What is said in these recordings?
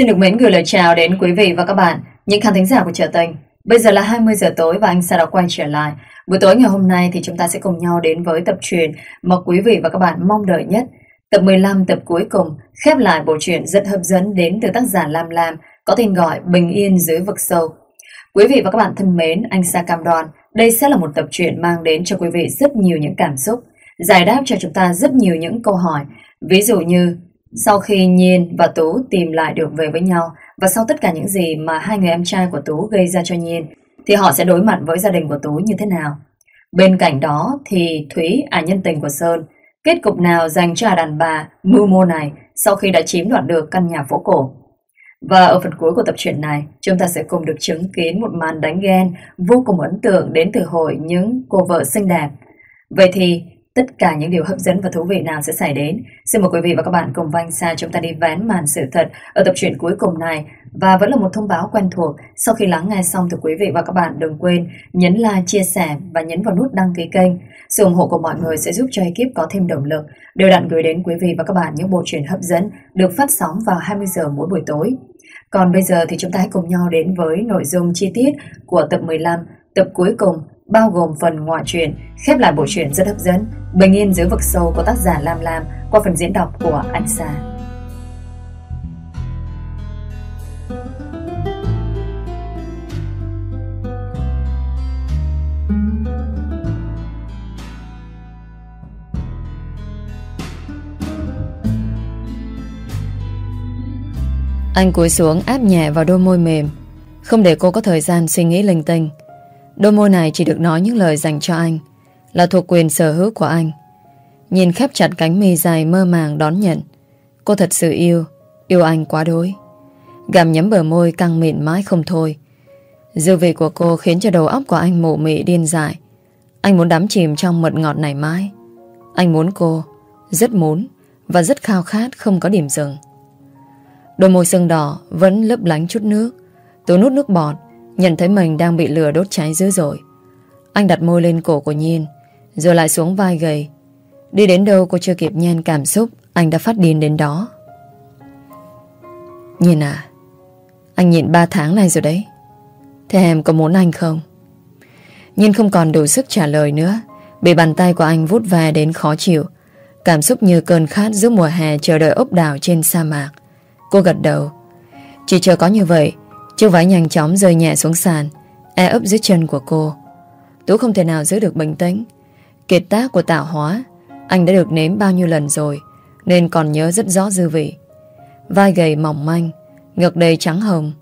Xin được mến gửi lời chào đến quý vị và các bạn, những khán thính giả của Trở Tình. Bây giờ là 20 giờ tối và anh sẽ đã quay trở lại. Buổi tối ngày hôm nay thì chúng ta sẽ cùng nhau đến với tập truyền mà quý vị và các bạn mong đợi nhất. Tập 15 tập cuối cùng khép lại bộ truyện rất hấp dẫn đến từ tác giả Lam Lam có tên gọi Bình Yên dưới vực sâu. Quý vị và các bạn thân mến, anh Sa cam đoan đây sẽ là một tập truyện mang đến cho quý vị rất nhiều những cảm xúc, giải đáp cho chúng ta rất nhiều những câu hỏi. Ví dụ như sau khi Nhiên và Tú tìm lại được về với nhau và sau tất cả những gì mà hai người em trai của Tú gây ra cho Nhiên thì họ sẽ đối mặt với gia đình của Tú như thế nào? Bên cạnh đó thì Thúy, ả nhân tình của Sơn, kết cục nào dành cho đàn bà mưu mô này sau khi đã chiếm đoạt được căn nhà phố cổ? Và ở phần cuối của tập truyện này, chúng ta sẽ cùng được chứng kiến một màn đánh ghen vô cùng ấn tượng đến từ hội những cô vợ xinh đẹp. Vậy thì tất cả những điều hấp dẫn và thú vị nào sẽ xảy đến. Xin mời quý vị và các bạn cùng Vanh Sa chúng ta đi vén màn sự thật ở tập truyện cuối cùng này. Và vẫn là một thông báo quen thuộc, sau khi lắng nghe xong thì quý vị và các bạn đừng quên nhấn like, chia sẻ và nhấn vào nút đăng ký kênh. Sự ủng hộ của mọi người sẽ giúp cho ekip có thêm động lực, đều đặn gửi đến quý vị và các bạn những bộ truyện hấp dẫn được phát sóng vào 20 giờ mỗi buổi tối. Còn bây giờ thì chúng ta hãy cùng nhau đến với nội dung chi tiết của tập 15, tập cuối cùng bao gồm phần ngoại truyện, khép lại bộ truyện rất hấp dẫn, Bình yên dưới vực sâu của tác giả Lam Lam qua phần diễn đọc của Anh Sa. Anh cúi xuống áp nhẹ vào đôi môi mềm Không để cô có thời gian suy nghĩ linh tinh Đôi môi này chỉ được nói những lời dành cho anh, Là thuộc quyền sở hữu của anh. Nhìn khép chặt cánh mi dài mơ màng đón nhận, Cô thật sự yêu Yêu anh quá đối Gặm nhấm bờ môi căng mịn mãi không thôi. Dư vị của cô khiến cho đầu óc của anh mụ mị điên dại. Anh muốn đắm chìm trong mật ngọt này mãi. Anh muốn cô Rất muốn Và rất khao khát không có điểm dừng. Đôi môi sưng đỏ Vẫn lấp lánh chút nước Tú nút nước bọt Nhận thấy mình đang bị lửa đốt cháy dữ dội. Anh đặt môi lên cổ của Nhiên, Rồi lại xuống vai gầy. Đi đến đâu cô chưa kịp nhen cảm xúc, Anh đã phát điên đến đó. Nhiên à Anh nhịn 3 tháng này rồi đấy. Thế em có muốn anh không? Nhiên không còn đủ sức trả lời nữa, Bị bàn tay của anh vút về đến khó chịu. Cảm xúc như cơn khát giữa mùa hè chờ đợi ốc đảo trên sa mạc. Cô gật đầu. Chỉ chờ có như vậy Chiếc váy nhanh chóng rơi nhẹ xuống sàn E ấp dưới chân của cô. Tú không thể nào giữ được bình tĩnh. Kiệt tác của tạo hóa Anh đã được nếm bao nhiêu lần rồi Nên còn nhớ rất rõ dư vị. Vai gầy mỏng manh Ngực đầy trắng hồng.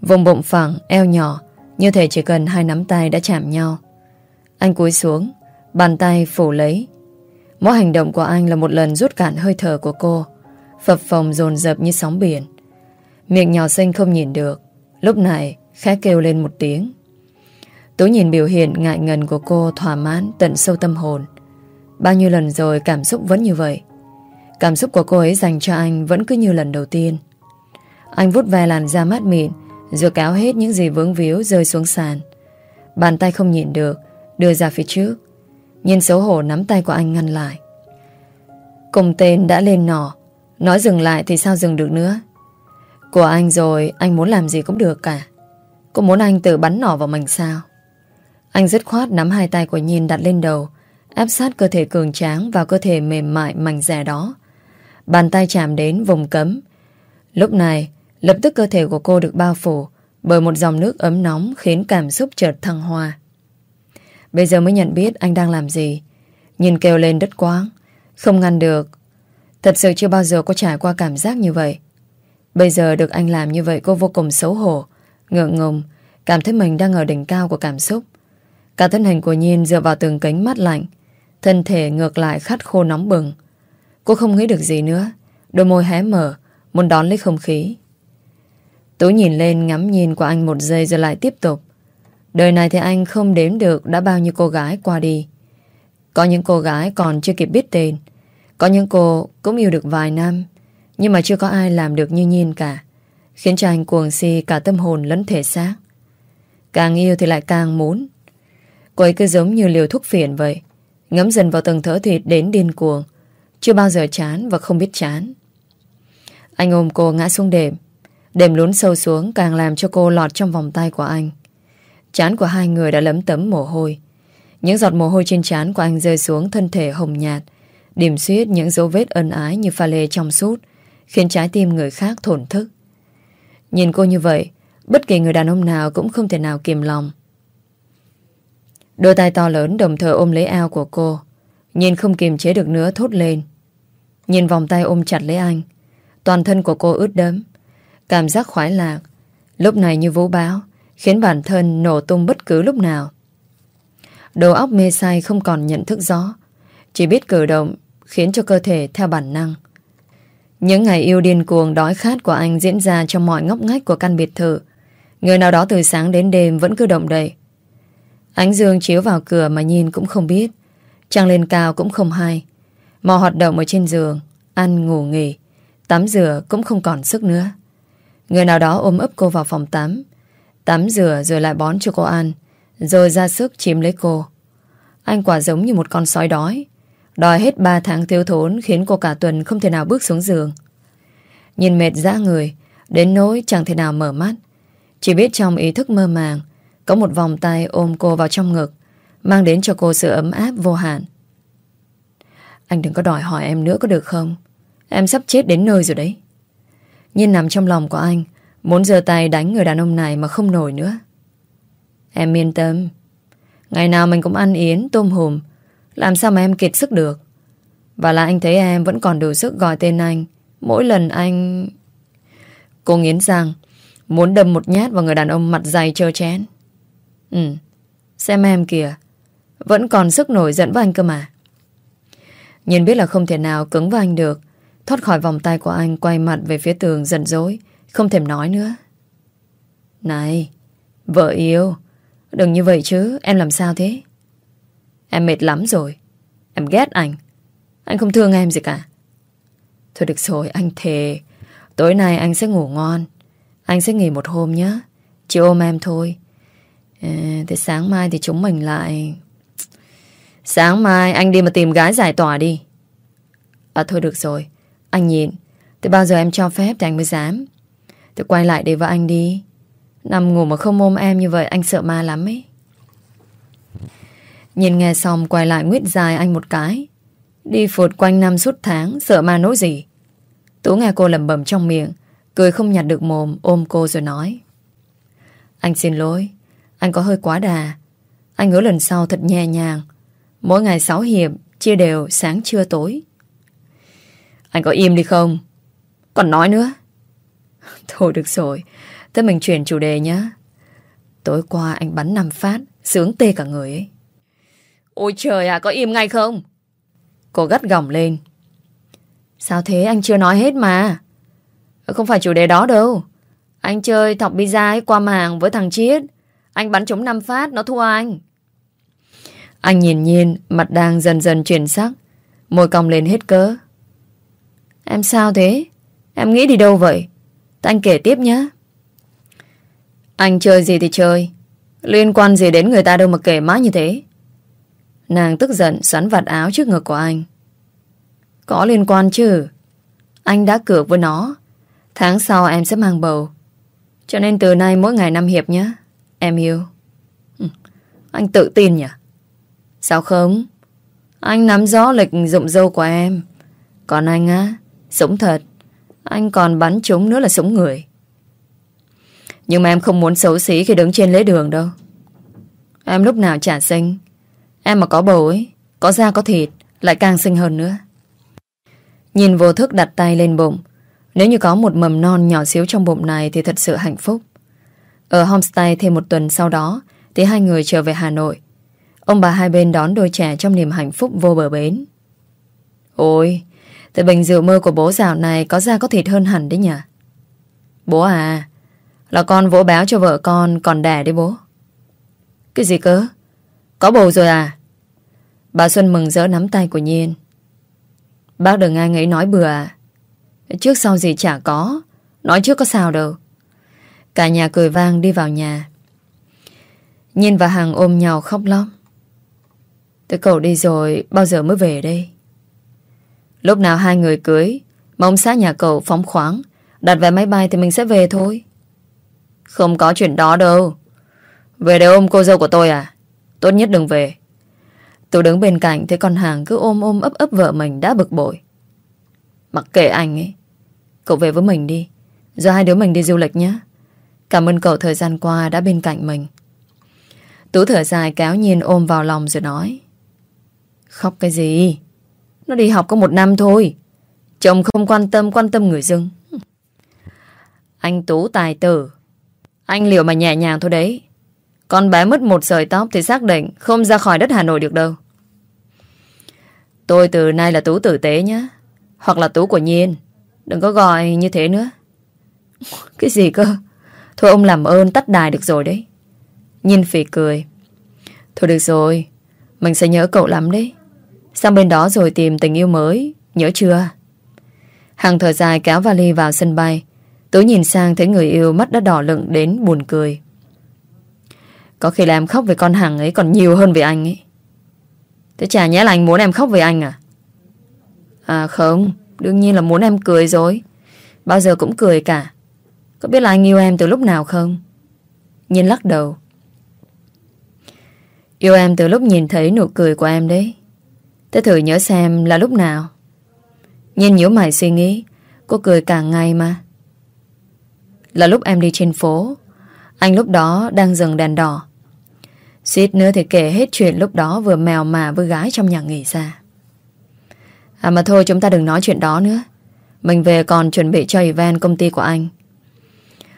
Vùng bụng phẳng, eo nhỏ Như thể chỉ cần hai nắm tay đã chạm nhau. Anh cúi xuống Bàn tay phủ lấy. Mỗi hành động của anh là một lần rút cạn hơi thở của cô Phập phồng dồn dập như sóng biển. Miệng nhỏ xinh không nhìn được. Lúc này, khẽ kêu lên một tiếng. Tú nhìn biểu hiện ngại ngần của cô thỏa mãn tận sâu tâm hồn. Bao nhiêu lần rồi cảm xúc vẫn như vậy? Cảm xúc của cô ấy dành cho anh vẫn cứ như lần đầu tiên. Anh vút ve làn da mát mịn Rồi cáo hết những gì vướng víu rơi xuống sàn. Bàn tay không nhìn được, Đưa ra phía trước. Nhìn xấu hổ nắm tay của anh ngăn lại. Cùng tên đã lên nỏ, Nói dừng lại thì sao dừng được nữa? Của anh rồi, Anh muốn làm gì cũng được cả. Cô muốn anh tự bắn nỏ vào mình sao? Anh dứt khoát nắm hai tay của Nhiên đặt lên đầu Áp sát cơ thể cường tráng Vào cơ thể mềm mại mảnh rẻ đó. Bàn tay chạm đến vùng cấm. Lúc này, Lập tức cơ thể của cô được bao phủ Bởi một dòng nước ấm nóng Khiến cảm xúc chợt thăng hoa. Bây giờ mới nhận biết anh đang làm gì. Nhìn kêu lên đất quáng Không ngăn được. Thật sự chưa bao giờ có trải qua cảm giác như vậy. Bây giờ được anh làm như vậy cô vô cùng xấu hổ. Ngượng ngùng, Cảm thấy mình đang ở đỉnh cao của cảm xúc. Cả thân hình của Nhiên dựa vào tường kính mắt lạnh, Thân thể ngược lại khát khô nóng bừng. Cô không nghĩ được gì nữa, Đôi môi hé mở, Muốn đón lấy không khí. Tú nhìn lên ngắm nhìn của anh một giây rồi lại tiếp tục. Đời này thì anh không đếm được đã bao nhiêu cô gái qua đi. Có những cô gái còn chưa kịp biết tên. Có những cô cũng yêu được vài năm. Nhưng mà chưa có ai làm được như Nhiên cả Khiến cho anh cuồng si cả tâm hồn lẫn thể xác Càng yêu thì lại càng muốn Cô ấy cứ giống như liều thuốc phiện vậy Ngấm dần vào từng thở thịt đến điên cuồng Chưa bao giờ chán và không biết chán Anh ôm cô ngã xuống đệm. Đệm lún sâu xuống càng làm cho cô lọt trong vòng tay của anh. Chán của hai người đã lấm tấm mồ hôi. Những giọt mồ hôi trên chán của anh rơi xuống thân thể hồng nhạt, điểm xuyết những dấu vết ân ái như pha lê trong suốt, khiến trái tim người khác thổn thức. Nhìn cô như vậy, bất kỳ người đàn ông nào cũng không thể nào kiềm lòng. Đôi tay to lớn đồng thời ôm lấy eo của cô, nhìn không kiềm chế được nữa thốt lên. Nhìn vòng tay ôm chặt lấy anh, toàn thân của cô ướt đẫm, cảm giác khoái lạc, lúc này như vũ báo, khiến bản thân nổ tung bất cứ lúc nào. Đầu óc mê say không còn nhận thức rõ Chỉ biết cử động Khiến cho cơ thể theo bản năng những ngày yêu điên cuồng, đói khát của anh Diễn ra trong mọi ngóc ngách của căn biệt thự. Người nào đó từ sáng đến đêm Vẫn cứ động đậy. Ánh dương chiếu vào cửa mà nhìn cũng không biết. Trăng lên cao cũng không hay. Mò hoạt động ở trên giường, Ăn, ngủ, nghỉ, Tắm rửa cũng không còn sức nữa. Người nào đó ôm ấp cô vào phòng tắm. Tắm rửa rồi lại bón cho cô ăn, rồi ra sức chiếm lấy cô. Anh quả giống như một con sói đói. Đòi hết 3 tháng thiếu thốn Khiến cô cả tuần không thể nào bước xuống giường. Nhìn mệt ra người Đến nỗi chẳng thể nào mở mắt. Chỉ biết trong ý thức mơ màng Có một vòng tay ôm cô vào trong ngực Mang đến cho cô sự ấm áp vô hạn. Anh đừng có đòi hỏi em nữa có được không? Em sắp chết đến nơi rồi đấy. Nhìn nằm trong lòng của anh Muốn giơ tay đánh người đàn ông này mà không nổi nữa. Em yên tâm. Ngày nào mình cũng ăn yến, tôm hùm làm sao mà em kiệt sức được? Và là anh thấy em vẫn còn đủ sức gọi tên anh. Mỗi lần anh Cô nghiến rằng Muốn đâm một nhát vào người đàn ông mặt dày trơ chén Ừ Xem em kìa, Vẫn còn sức nổi giận với anh cơ mà. Nhìn biết là không thể nào cứng với anh được. Thoát khỏi vòng tay của anh, Quay mặt về phía tường giận dối Không thèm nói nữa. Này, Vợ yêu, Đừng như vậy chứ, Em làm sao thế? Em mệt lắm rồi. Em ghét anh. Anh không thương em gì cả. Thôi được rồi anh thề. Tối nay anh sẽ ngủ ngon. Anh sẽ nghỉ một hôm nhé. Chỉ ôm em thôi. À, Thế sáng mai thì chúng mình lại Sáng mai anh đi mà tìm gái giải tỏa đi. À thôi được rồi. Anh nhìn, Từ bao giờ em cho phép thì anh mới dám. Thì quay lại để vợ anh đi. Nằm ngủ mà không ôm em như vậy Anh sợ ma lắm ấy. Nhìn nghe xong quay lại nguyết dài anh một cái. Đi phụt quanh năm suốt tháng Sợ ma nỗi gì? Tú nghe cô lầm bầm trong miệng Cười không nhặt được mồm ôm cô rồi nói. Anh xin lỗi Anh có hơi quá đà. Anh hứa lần sau thật nhẹ nhàng. Mỗi ngày sáu hiệp Chia đều sáng trưa tối. Anh có im đi không? Còn nói nữa. Thôi được rồi Thế mình chuyển chủ đề nhá. Tối qua anh bắn năm phát, sướng tê cả người ấy. Ôi trời à, có im ngay không? Cô gắt gỏng lên. Sao thế, anh chưa nói hết mà. Không phải chủ đề đó đâu. Anh chơi thọc pizza ấy qua màng với thằng Chiết. Anh bắn trúng năm phát, nó thua anh. Anh nhìn nhìn, mặt đang dần dần chuyển sắc. Môi cong lên hết cớ. Em sao thế? Em nghĩ đi đâu vậy? anh kể tiếp nhé. Anh chơi gì thì chơi Liên quan gì đến người ta đâu mà kể mãi như thế Nàng tức giận Sắn vạt áo trước ngực của anh. Có liên quan chứ? Anh đã cược với nó. Tháng sau em sẽ mang bầu. Cho nên từ nay mỗi ngày năm hiệp nhé. Em yêu. Ừ, Anh tự tin nhỉ? Sao không? Anh nắm rõ lịch dụng dâu của em. Còn anh á Sống thật. Anh còn bắn chúng nữa là sống người. Nhưng mà em không muốn xấu xí khi đứng trên lễ đường đâu. Em lúc nào trả sinh Em mà có bầu ấy, có da có thịt, lại càng xinh hơn nữa. Nhìn vô thức đặt tay lên bụng. Nếu như có một mầm non nhỏ xíu trong bụng này thì thật sự hạnh phúc. Ở homestay thêm một tuần sau đó thì hai người trở về Hà Nội. Ông bà hai bên đón đôi trẻ trong niềm hạnh phúc vô bờ bến. Ôi, từ bình rượu mơ của bố dạo này có da có thịt hơn hẳn đấy nhỉ? Bố à, là con vỗ báo cho vợ con còn đẻ đấy bố Cái gì cơ có bầu rồi à? Bà Xuân mừng rỡ nắm tay của Nhiên. Bác đừng ai nghĩ nói bừa à? Trước sau gì chả có. Nói trước có sao đâu. Cả nhà cười vang đi vào nhà. Nhiên và Hằng ôm nhau khóc lóc. Tới cậu đi rồi, Bao giờ mới về đây? Lúc nào hai người cưới, Mà ông xã nhà cậu phóng khoáng, Đặt vé máy bay thì mình sẽ về thôi. Không có chuyện đó đâu. Về để ôm cô dâu của tôi à? Tốt nhất đừng về. Tôi đứng bên cạnh thấy con hàng cứ ôm ôm ấp ấp vợ mình đã bực bội. Mặc kệ anh ấy, Cậu về với mình đi. Rồi hai đứa mình đi du lịch nhé. Cảm ơn cậu thời gian qua đã bên cạnh mình. Tú thở dài kéo nhìn ôm vào lòng rồi nói, Khóc cái gì? Nó đi học có một năm thôi. Chồng không quan tâm quan tâm người dưng. Anh Tú tài tử, Anh liệu mà nhẹ nhàng thôi đấy. Con bé mất một sợi tóc Thì xác định không ra khỏi đất Hà Nội được đâu. Tôi từ nay là Tú tử tế nhé. Hoặc là Tú của Nhiên. Đừng có gọi như thế nữa. Cái gì cơ? Thôi ông làm ơn tắt đài được rồi đấy. Nhiên phỉ cười. Thôi được rồi, Mình sẽ nhớ cậu lắm đấy. Sang bên đó rồi tìm tình yêu mới, Nhớ chưa? Hằng thở dài kéo vali vào sân bay, Tú nhìn sang thấy người yêu mắt đã đỏ lựng đến buồn cười. Có khi là em khóc về con Hằng ấy còn nhiều hơn về anh ấy. Thế chả nhẽ là anh muốn em khóc về anh à? À không, Đương nhiên là muốn em cười rồi. Bao giờ cũng cười cả. Có biết là anh yêu em từ lúc nào không? Nhiên lắc đầu. Yêu em từ lúc nhìn thấy nụ cười của em đấy. Thế thử nhớ xem là lúc nào. Nhiên nhớ mày suy nghĩ. Cô cười cả ngày mà. Là lúc em đi trên phố. Anh lúc đó đang dừng đèn đỏ. Xít nữa thì kể hết chuyện lúc đó vừa mèo mà với gái trong nhà nghỉ ra. À mà thôi, chúng ta đừng nói chuyện đó nữa. Mình về còn chuẩn bị cho event công ty của anh.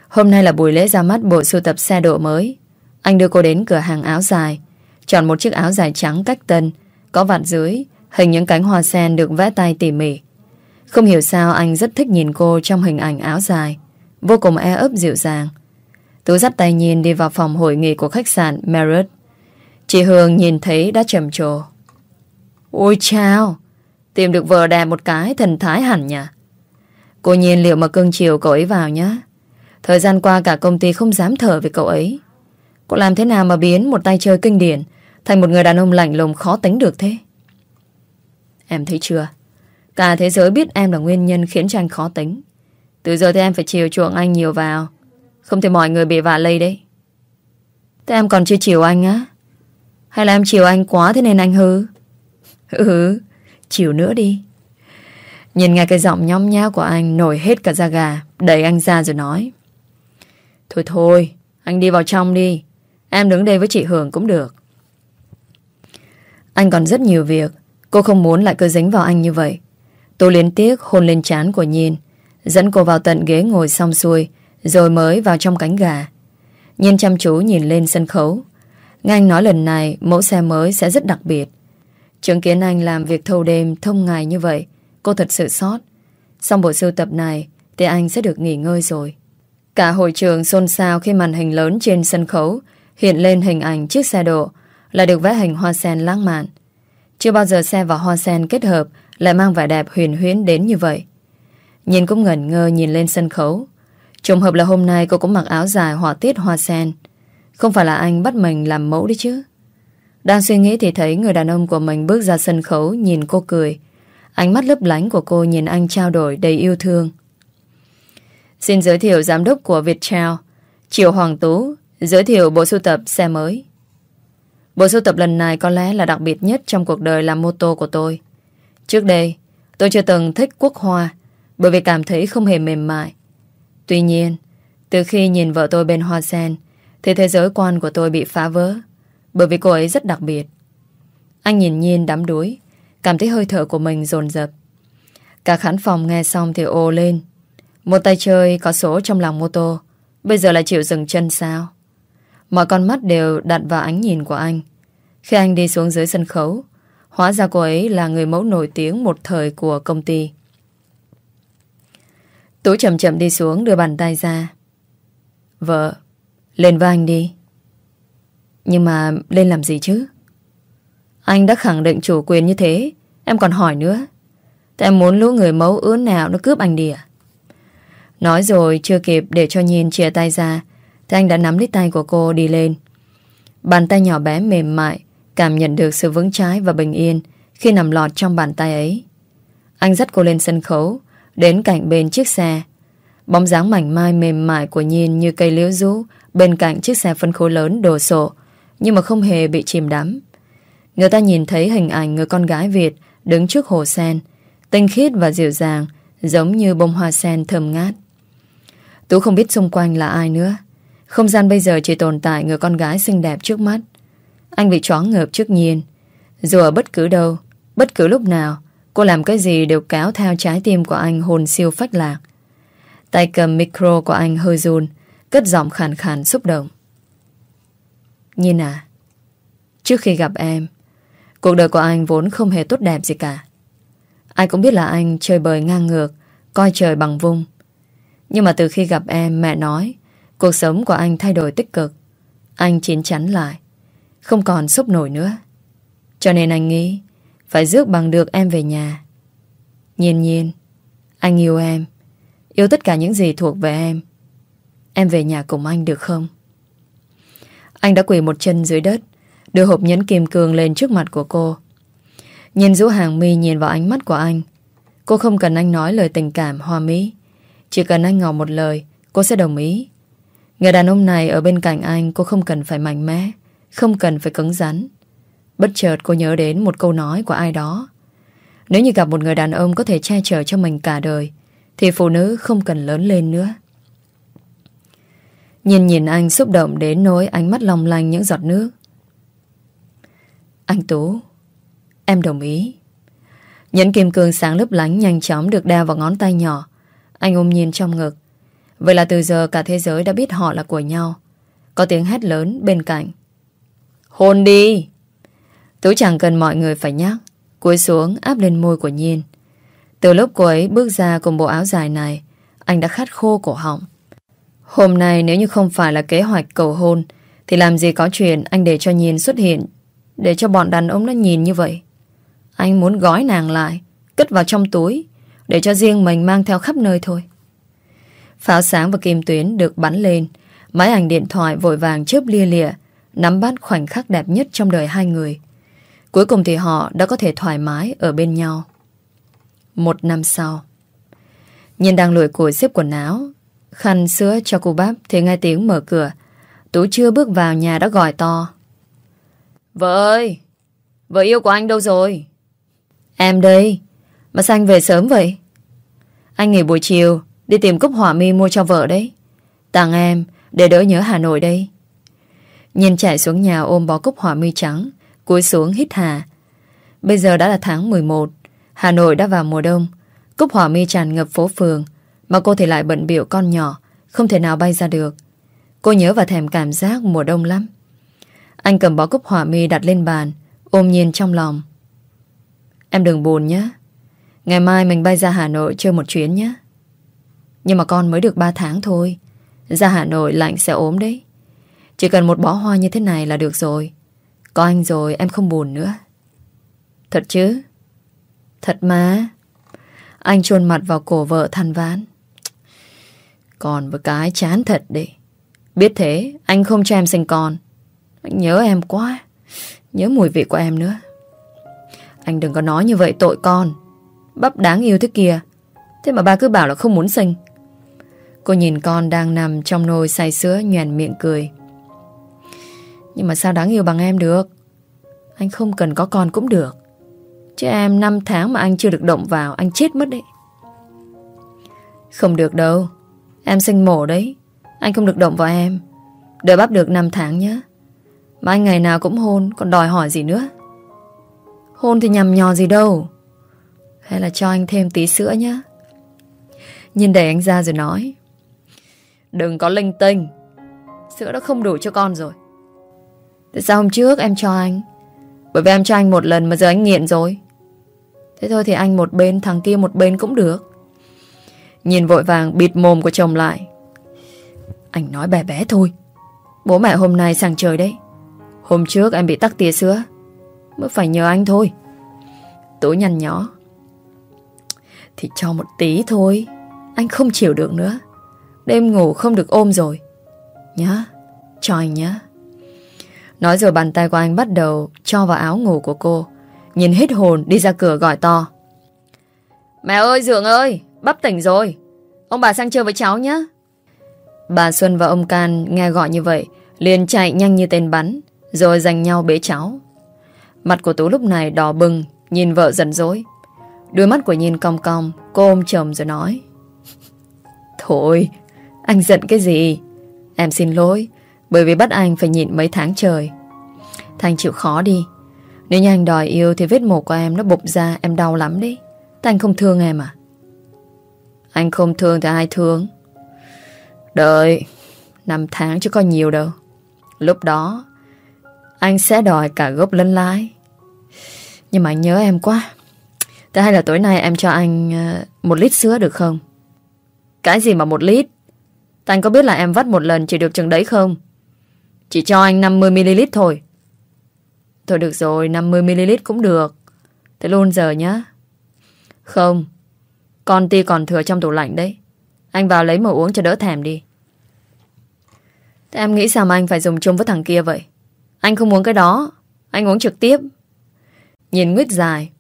Hôm nay là buổi lễ ra mắt bộ sưu tập xe độ mới. Anh đưa cô đến cửa hàng áo dài. Chọn một chiếc áo dài trắng cách tân, Có vạt dưới, Hình những cánh hoa sen được vẽ tay tỉ mỉ. Không hiểu sao anh rất thích nhìn cô Trong hình ảnh áo dài. Vô cùng e ấp dịu dàng. Tú dắt tay nhìn đi vào phòng hội nghị của khách sạn Marriott. Chị Hương nhìn thấy đã trầm trồ. Ôi chào Tìm được vợ đẹp một cái thần thái hẳn nhỉ? Cô nhìn liệu mà cưng chiều cậu ấy vào nhá. Thời gian qua cả công ty không dám thở về cậu ấy. Cô làm thế nào mà biến một tay chơi kinh điển Thành một người đàn ông lạnh lùng khó tính được thế? Em thấy chưa? Cả thế giới biết em là nguyên nhân khiến cho anh khó tính. Từ giờ thì em phải chiều chuộng anh nhiều vào. Không thể mọi người bị vạ lây đấy. Thế em còn chưa chiều anh á. Hay là em chiều anh quá thế nên anh hư? Ừ Chiều nữa đi. Nhìn nghe cái giọng nhóm nhá của anh Nổi hết cả da gà, Đẩy anh ra rồi nói. Thôi thôi, Anh đi vào trong đi. Em đứng đây với chị Hường cũng được. Anh còn rất nhiều việc. Cô không muốn lại cứ dính vào anh như vậy. Tôi liên tiếc hôn lên trán của Nhiên Dẫn cô vào tận ghế ngồi xong xuôi rồi mới vào trong cánh gà Nhiên chăm chú nhìn lên sân khấu Nghe anh nói lần này, Mẫu xe mới sẽ rất đặc biệt Chứng kiến anh làm việc thâu đêm, Thông ngày như vậy, Cô thật sự sót Xong buổi sưu tập này, Thì anh sẽ được nghỉ ngơi rồi Cả hội trường xôn xao khi màn hình lớn trên sân khấu hiện lên hình ảnh chiếc xe độ là được vẽ hình hoa sen lãng mạn. Chưa bao giờ xe và hoa sen kết hợp lại mang vẻ đẹp huyền huyến đến như vậy. Nhìn cũng ngẩn ngơ nhìn lên sân khấu. Trùng hợp là hôm nay cô cũng mặc áo dài họa tiết hoa sen. Không phải là anh bắt mình làm mẫu đấy chứ. Đang suy nghĩ thì thấy người đàn ông của mình bước ra sân khấu nhìn cô cười. Ánh mắt lấp lánh của cô nhìn anh trao đổi đầy yêu thương. Xin giới thiệu giám đốc của Viettel, Triệu Hoàng Tú, giới thiệu bộ sưu tập xe mới. Bộ sưu tập lần này có lẽ là đặc biệt nhất trong cuộc đời làm mô tô của tôi. Trước đây, tôi chưa từng thích quốc hoa bởi vì cảm thấy không hề mềm mại. Tuy nhiên, từ khi nhìn vợ tôi bên hoa sen thì thế giới quan của tôi bị phá vỡ bởi vì cô ấy rất đặc biệt. Anh nhìn nhiên đắm đuối cảm thấy hơi thở của mình dồn dập. Cả khán phòng nghe xong thì ồ lên một tay chơi có số trong lòng mô tô Bây giờ là chịu dừng chân sao Mọi con mắt đều đặt vào ánh nhìn của anh Khi anh đi xuống dưới sân khấu Hóa ra cô ấy là người mẫu nổi tiếng Một thời của công ty Tú chậm chậm đi xuống, Đưa bàn tay ra. Vợ, Lên với anh đi. Nhưng mà lên làm gì chứ? Anh đã khẳng định chủ quyền như thế, Em còn hỏi nữa. Tại em muốn lũ người mẫu ướn nào nó cướp anh đi à? Nói rồi, chưa kịp để cho nhìn chia tay ra, Thì anh đã nắm lấy tay của cô đi lên. Bàn tay nhỏ bé mềm mại, Cảm nhận được sự vững trái và bình yên Khi nằm lọt trong bàn tay ấy. Anh dắt cô lên sân khấu Đến cạnh bên chiếc xe Bóng dáng mảnh mai mềm mại của Nhiên như cây liễu rũ bên cạnh chiếc xe phân khối lớn đồ sộ, nhưng mà không hề bị chìm đắm. Người ta nhìn thấy hình ảnh người con gái Việt đứng trước hồ sen, tinh khiết và dịu dàng, giống như bông hoa sen thơm ngát. Tú không biết xung quanh là ai nữa. Không gian bây giờ chỉ tồn tại người con gái xinh đẹp trước mắt. Anh bị choáng ngợp trước nhiên. Dù ở bất cứ đâu, bất cứ lúc nào, cô làm cái gì đều kéo theo trái tim của anh hồn siêu phách lạc. Tay cầm micro của anh hơi run, cất giọng khàn khàn xúc động. Nhìn à, trước khi gặp em, cuộc đời của anh vốn không hề tốt đẹp gì cả. Ai cũng biết là anh chơi bời ngang ngược, coi trời bằng vung. Nhưng mà từ khi gặp em, mẹ nói cuộc sống của anh thay đổi tích cực. Anh chín chắn lại, không còn xúc nổi nữa. Cho nên anh nghĩ phải rước bằng được em về nhà. Nhiên nhiên, anh yêu em, yêu tất cả những gì thuộc về em. Em về nhà cùng anh được không? Anh đã quỳ một chân dưới đất, đưa hộp nhẫn kim cương lên trước mặt của cô. Nhìn rũ hàng mi nhìn vào ánh mắt của anh. Cô không cần anh nói lời tình cảm hoa mỹ. Chỉ cần anh ngỏ một lời, cô sẽ đồng ý. Người đàn ông này ở bên cạnh anh cô không cần phải mạnh mẽ, không cần phải cứng rắn. Bất chợt cô nhớ đến một câu nói của ai đó. Nếu như gặp một người đàn ông có thể che chở cho mình cả đời, thì phụ nữ không cần lớn lên nữa. Nhìn nhìn anh xúc động đến nỗi ánh mắt long lanh những giọt nước. Anh Tú, em đồng ý. Nhẫn kim cương sáng lấp lánh nhanh chóng được đeo vào ngón tay nhỏ. Anh ôm nhìn trong ngực. Vậy là từ giờ cả thế giới đã biết họ là của nhau. Có tiếng hét lớn bên cạnh. Hôn đi! Tú chẳng cần mọi người phải nhắc. Cúi xuống áp lên môi của Nhiên. Từ lúc cô ấy bước ra cùng bộ áo dài này, anh đã khát khô cổ họng. Hôm nay nếu như không phải là kế hoạch cầu hôn, thì làm gì có chuyện anh để cho Nhiên xuất hiện, để cho bọn đàn ông nó nhìn như vậy. Anh muốn gói nàng lại, cất vào trong túi, để cho riêng mình mang theo khắp nơi thôi. Pháo sáng và kim tuyến được bắn lên, máy ảnh điện thoại vội vàng chớp lia lịa, nắm bắt khoảnh khắc đẹp nhất trong đời hai người. Cuối cùng thì họ đã có thể thoải mái ở bên nhau. Một năm sau, Nhìn đang lùi củi xếp quần áo, Khăn sữa cho cô bắp Thì nghe tiếng mở cửa. Tú chưa bước vào nhà đã gọi to. Vợ ơi, Vợ yêu của anh đâu rồi? Em đây, Mà sao anh về sớm vậy? Anh nghỉ buổi chiều, Đi tìm cúc hỏa mi mua cho vợ đấy. Tặng em để đỡ nhớ Hà Nội đây. Nhìn chạy xuống nhà ôm bó cúc hỏa mi trắng Cúi xuống hít hà. Bây giờ đã là tháng 11 Hà Nội đã vào mùa đông. Cúc hỏa mi tràn ngập phố phường, Mà cô thì lại bận biểu con nhỏ, Không thể nào bay ra được. Cô nhớ và thèm cảm giác mùa đông lắm. Anh cầm bó cúc hỏa mi đặt lên bàn, Ôm nhìn trong lòng. Em đừng buồn nhé. Ngày mai mình bay ra Hà Nội chơi một chuyến nhé. Nhưng mà con mới được 3 tháng thôi. Ra Hà Nội lạnh sẽ ốm đấy. Chỉ cần một bó hoa như thế này là được rồi. Có anh rồi em không buồn nữa. Thật chứ? Thật mà. Anh chôn mặt vào cổ vợ than ván Còn với cái chán thật đi, Biết thế Anh không cho em sinh con. Anh nhớ em quá. Nhớ mùi vị của em nữa. Anh đừng có nói như vậy tội con. Bắp đáng yêu thế kia. Thế mà ba cứ bảo là không muốn sinh. Cô nhìn con đang nằm trong nồi say sữa nhoèn miệng cười. Nhưng mà sao đáng yêu bằng em được? Anh không cần có con cũng được. Chứ em 5 tháng mà anh chưa được động vào, Anh chết mất đấy. Không được đâu. Em sinh mổ đấy. Anh không được động vào em. Đợi bắp được 5 tháng nhé Mà anh ngày nào cũng hôn, Còn đòi hỏi gì nữa? Hôn thì nhầm nhò gì đâu. Hay là cho anh thêm tí sữa nhé Nhìn đẩy anh ra rồi nói. Đừng có linh tinh. Sữa đã không đủ cho con rồi. Tại sao hôm trước em cho anh? Bởi vì em cho anh một lần mà giờ anh nghiện rồi. Thế thôi thì anh một bên, Thằng kia một bên cũng được. Nhìn vội vàng bịt mồm của chồng lại. Anh nói bé bé thôi. Bố mẹ hôm nay sang trời đấy. Hôm trước em bị tắc tia sữa. Mới phải nhờ anh thôi. Tú nhằn nhỏ Thì cho một tí thôi. Anh không chịu được nữa. Đêm ngủ không được ôm rồi. Nhá, Cho anh nhá. Nói rồi bàn tay của anh bắt đầu Cho vào áo ngủ của cô. Nhìn hết hồn, đi ra cửa gọi to. Mẹ ơi, Dượng ơi, Bắp tỉnh rồi. Ông bà sang chơi với cháu nhé Bà Xuân và ông Can nghe gọi như vậy, liền chạy nhanh như tên bắn, Rồi giành nhau bế cháu. Mặt của Tú lúc này đỏ bừng, Nhìn vợ giận dỗi. Đôi mắt của nhìn cong cong, Cô ôm chồng rồi nói. Thôi, Anh giận cái gì? Em xin lỗi bởi vì bắt anh phải nhịn mấy tháng trời. Thành chịu khó đi. Nếu như anh đòi yêu Thì vết mổ của em nó bục ra, Em đau lắm đấy. Thành không thương em à? Anh không thương thì ai thương? Đợi, Năm tháng chứ có nhiều đâu. Lúc đó, Anh sẽ đòi cả gốc lẫn lái. Nhưng mà anh nhớ em quá. Thế hay là tối nay em cho anh ờ, Một lít sữa được không? Cái gì mà một lít? Thành có biết là em vắt một lần chỉ được chừng đấy không? Chỉ cho anh 50ml thôi. Thôi được rồi 50ml cũng được. Thế luôn giờ nhá. Không, Con ti còn thừa trong tủ lạnh đấy. Anh vào lấy mà uống cho đỡ thèm đi. Thế em nghĩ sao mà anh phải dùng chung với thằng kia vậy? Anh không uống cái đó, Anh uống trực tiếp. Nhìn nguyết dài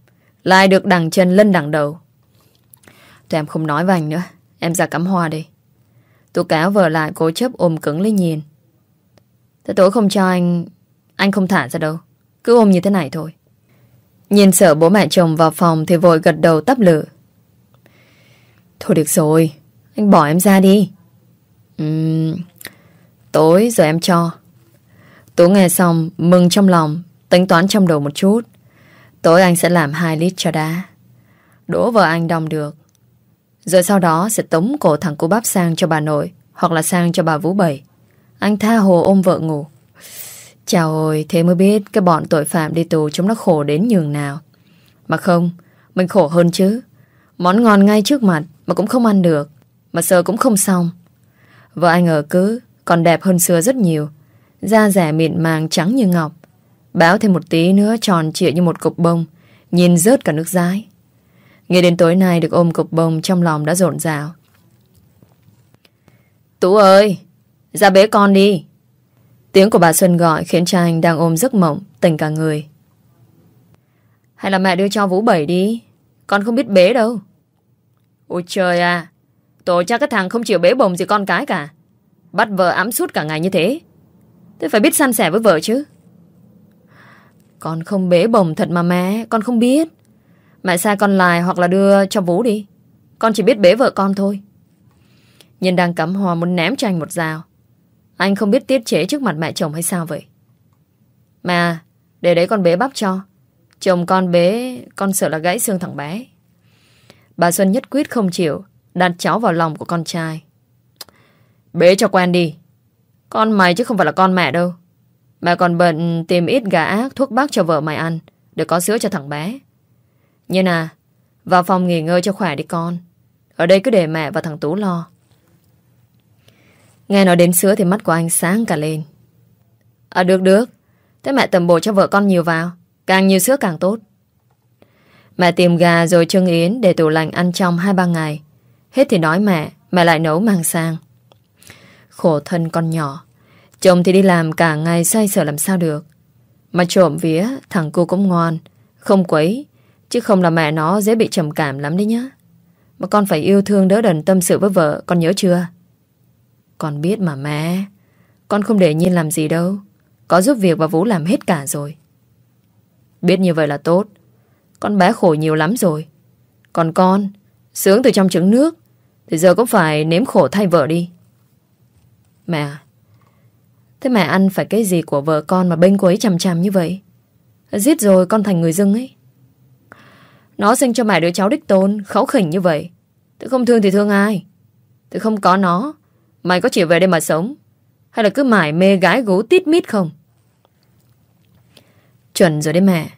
Lại được đằng chân lân đằng đầu. Tụi em không nói với anh nữa, Em ra cắm hoa đi. Tôi cáo vợ lại cố chấp ôm cứng lấy nhìn. Thế tối không cho anh Anh không thả ra đâu. Cứ ôm như thế này thôi. Nhìn sợ bố mẹ chồng vào phòng Thì vội gật đầu tắp lửa. Thôi được rồi Anh bỏ em ra đi. Uhm, Tối rồi em cho. Tú nghe xong mừng trong lòng Tính toán trong đầu một chút. Tối anh sẽ làm 2 lít cho đá Đỗ vợ anh đồng được. Rồi sau đó sẽ tống cổ thằng cô bắp sang cho bà nội Hoặc là sang cho bà Vũ Bảy. Anh tha hồ ôm vợ ngủ. Chào ôi, Thế mới biết cái bọn tội phạm đi tù Chúng nó khổ đến nhường nào. Mà không, Mình khổ hơn chứ. Món ngon ngay trước mặt Mà cũng không ăn được, Mà sợ cũng không xong. Vợ anh ở cứ, còn đẹp hơn xưa rất nhiều. Da rẻ mịn màng trắng như ngọc. Báo thêm một tí nữa tròn trịa như một cục bông, Nhìn rớt cả nước dái Nghe đến tối nay được ôm cục bông Trong lòng đã rộn rào. Tú ơi! Ra bế con đi. Tiếng của bà Xuân gọi khiến cha anh đang ôm giấc mộng, Tỉnh cả người. Hay là mẹ đưa cho Vũ Bảy đi. Con không biết bế đâu. Ôi trời à Tổ cha cái thằng không chịu bế bồng gì con cái cả. Bắt vợ ấm suốt cả ngày như thế. Thế phải biết săn sẻ với vợ chứ. Con không bế bồng thật mà mẹ, Con không biết. Mẹ sai con lại hoặc là đưa cho Vũ đi. Con chỉ biết bế vợ con thôi. Nhân đang cắm hòa muốn ném cho anh một dao. Anh không biết tiết chế trước mặt mẹ chồng hay sao vậy? Mà, Để đấy con bế bắp cho. Chồng con bế, Con sợ là gãy xương thằng bé. Bà Xuân nhất quyết không chịu, Đặt cháu vào lòng của con trai. Bế cho quen đi. Con mày chứ không phải là con mẹ đâu. Mẹ còn bận tìm ít gà ác, Thuốc bắc cho vợ mày ăn, Để có sữa cho thằng bé. Nhưng à Vào phòng nghỉ ngơi cho khỏe đi con. Ở đây cứ để mẹ và thằng Tú lo. Nghe nói đến sữa thì mắt của anh sáng cả lên. À được được. Thế mẹ tầm bổ cho vợ con nhiều vào. Càng nhiều sữa càng tốt. Mẹ tìm gà rồi trưng yến Để tủ lạnh ăn trong 2-3 ngày. Hết thì nói mẹ Mẹ lại nấu mang sang. Khổ thân con nhỏ. Chồng thì đi làm cả ngày say sở làm sao được. Mà trộm vía, Thằng cô cũng ngoan Không quấy, Chứ không là mẹ nó dễ bị trầm cảm lắm đấy nhá. Mà con phải yêu thương đỡ đần tâm sự với vợ, Con nhớ chưa? Con biết mà mẹ Con không để nhiên làm gì đâu Có giúp việc và Vũ làm hết cả rồi Biết như vậy là tốt Con bé khổ nhiều lắm rồi Còn con Sướng từ trong trứng nước Thì giờ cũng phải nếm khổ thay vợ đi Mẹ à, Thế mẹ ăn phải cái gì của vợ con mà bênh cô ấy chằm chằm như vậy? Giết rồi con thành người dưng ấy. Nó sinh cho mẹ đứa cháu đích tôn, Khấu khỉnh như vậy. Tôi không thương thì thương ai? Tôi không có nó. Mày có chịu về đây mà sống? Hay là cứ mải mê gái gú tít mít không? Chuẩn rồi đấy mẹ.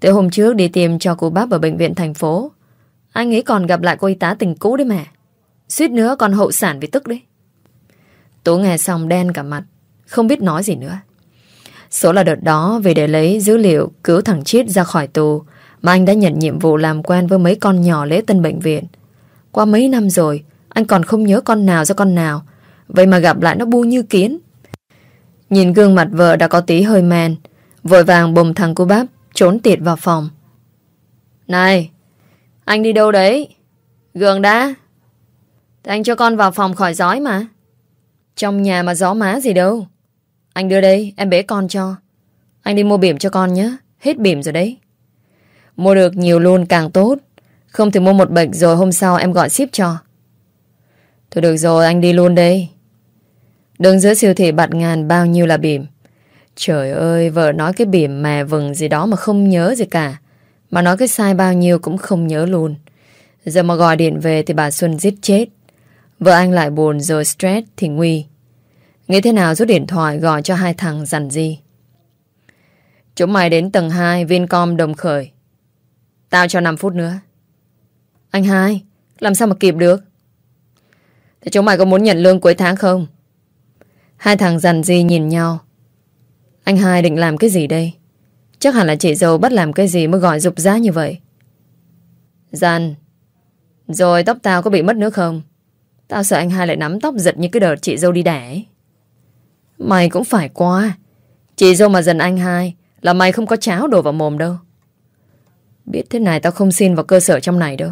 Tới hôm trước đi tìm cho cô bác ở bệnh viện thành phố. Anh ấy còn gặp lại cô y tá tình cũ đấy mẹ. Suýt nữa còn hậu sản vì tức đấy. Tú nghe xong đen cả mặt, Không biết nói gì nữa Số là đợt đó về để lấy dữ liệu Cứu thằng Chít ra khỏi tù Mà anh đã nhận nhiệm vụ làm quen với mấy con nhỏ lễ tân bệnh viện Qua mấy năm rồi anh còn không nhớ con nào ra con nào Vậy mà gặp lại nó bu như kiến Nhìn gương mặt vợ đã có tí hơi men Vội vàng bùm thằng cô bác Trốn tiệt vào phòng Này Anh đi đâu đấy Gương đã Thì anh cho con vào phòng khỏi gió mà. Trong nhà mà gió má gì đâu. Anh đưa đây, em bế con cho. Anh đi mua bỉm cho con nhé. Hết bỉm rồi đấy. Mua được nhiều luôn càng tốt. Không thì mua một bịch rồi hôm sau em gọi ship cho. Thôi được rồi, anh đi luôn đây. Đứng giữa siêu thị bạt ngàn bao nhiêu là bỉm. Trời ơi, vợ nói cái bỉm mè vừng gì đó mà không nhớ gì cả. Mà nói cái sai bao nhiêu cũng không nhớ luôn. Giờ mà gọi điện về thì bà Xuân giết chết. Vợ anh lại buồn rồi stress thì nguy. Nghĩ thế nào rút điện thoại gọi cho hai thằng dằn gì. Chúng mày đến tầng 2 Vincom đồng khởi. Tao cho 5 phút nữa. Anh hai, làm sao mà kịp được? Thế chúng mày có muốn nhận lương cuối tháng không? Hai thằng dằn di nhìn nhau. Anh hai định làm cái gì đây? Chắc hẳn là chị dâu bắt làm cái gì mới gọi dục giá như vậy. Dằn, rồi tóc tao có bị mất nữa không? Tao sợ anh hai lại nắm tóc giật như cái đợt chị dâu đi đẻ Mày cũng phải qua. Chị dâu mà dần anh hai là mày không có cháo đổ vào mồm đâu. Biết thế này tao không xin vào cơ sở trong này đâu.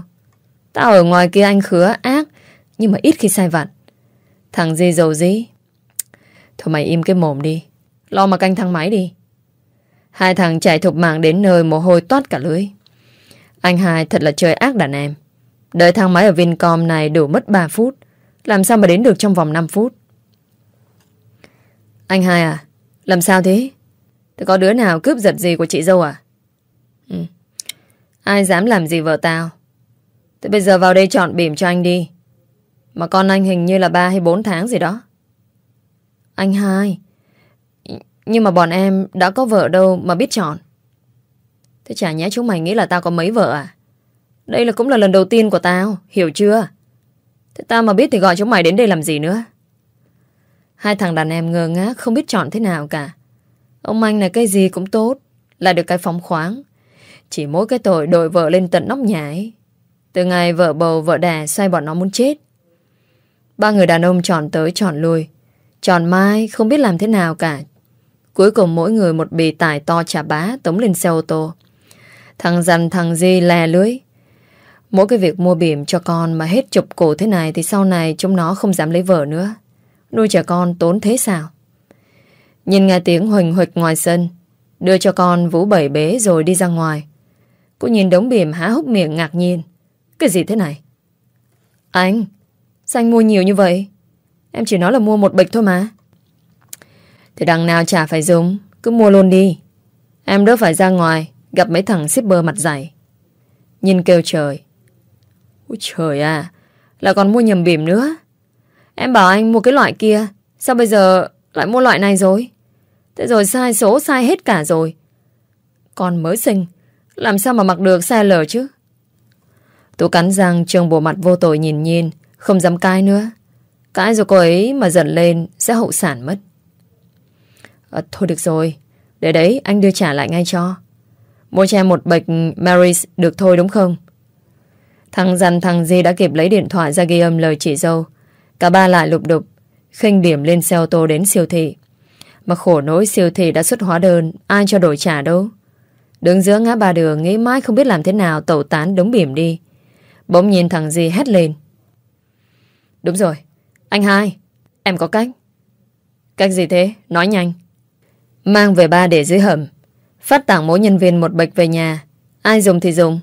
Tao ở ngoài kia anh khứa ác nhưng mà ít khi sai vặt. Thằng gì dầu gì? Thôi mày im cái mồm đi. Lo mà canh thang máy đi. Hai thằng chạy thục mạng đến nơi mồ hôi toát cả lưới. Anh hai thật là chơi ác đàn em. Đợi thang máy ở Vincom này đủ mất 3 phút. Làm sao mà đến được trong vòng 5 phút? Anh hai à? Làm sao thế? Thế có đứa nào cướp giật gì của chị dâu à? Ừ. Ai dám làm gì vợ tao? Thế bây giờ vào đây chọn bìm cho anh đi. Mà con anh hình như là 3 hay 4 tháng gì đó. Anh hai. Nhưng mà bọn em đã có vợ đâu mà biết chọn. Thế chả nhẽ chúng mày nghĩ là tao có mấy vợ à? Đây là cũng là lần đầu tiên của tao, hiểu chưa? Thế tao mà biết thì gọi chúng mày đến đây làm gì nữa? Hai thằng đàn em ngơ ngác không biết chọn thế nào cả. Ông anh này cái gì cũng tốt, là được cái phóng khoáng. Chỉ mỗi cái tội đội vợ lên tận nóc nhà ấy. Từ ngày vợ bầu vợ đẻ xoay bọn nó muốn chết. Ba người đàn ông chọn tới chọn lui. Chọn mai không biết làm thế nào cả. Cuối cùng mỗi người một bì tải to chả bá tống lên xe ô tô. Thằng dằn thằng di lè lưới. Mỗi cái việc mua bìm cho con mà hết chụp cổ thế này thì sau này chúng nó không dám lấy vợ nữa. Nuôi trẻ con tốn thế sao? Nhìn nghe tiếng huỳnh huỳnh ngoài sân, đưa cho con vũ bảy bế rồi đi ra ngoài. Cô nhìn đống bìm há hốc miệng ngạc nhiên. Cái gì thế này? Anh, sao anh mua nhiều như vậy? Em chỉ nói là mua một bịch thôi mà. Thì đằng nào chả phải dùng, cứ mua luôn đi. Em đỡ phải ra ngoài, gặp mấy thằng shipper mặt dày. Nhìn kêu trời. Ôi trời à, là còn mua nhầm bìm nữa. Em bảo anh mua cái loại kia, sao bây giờ lại mua loại này rồi? Thế rồi sai số sai hết cả rồi. Con mới sinh, làm sao mà mặc được sai lờ chứ? Tú cắn răng trông bộ mặt vô tội nhìn nhìn, không dám cai nữa. Cãi rồi cô ấy mà giận lên sẽ hậu sản mất. À, thôi được rồi, để đấy anh đưa trả lại ngay cho. Mua cho em một bịch Marys được thôi đúng không? Thằng dằn thằng Di đã kịp lấy điện thoại ra ghi âm lời chị dâu. Cả ba lại lục đục, khinh điểm lên xe ô tô đến siêu thị. Mà khổ nỗi siêu thị đã xuất hóa đơn, ai cho đổi trả đâu. Đứng giữa ngã ba đường nghĩ mãi không biết làm thế nào tẩu tán đống bỉm đi. Bỗng nhìn thằng Di hét lên. Đúng rồi, anh hai, em có cách. Cách gì thế? Nói nhanh. Mang về ba để dưới hầm. Phát tặng mỗi nhân viên một bịch về nhà. Ai dùng thì dùng.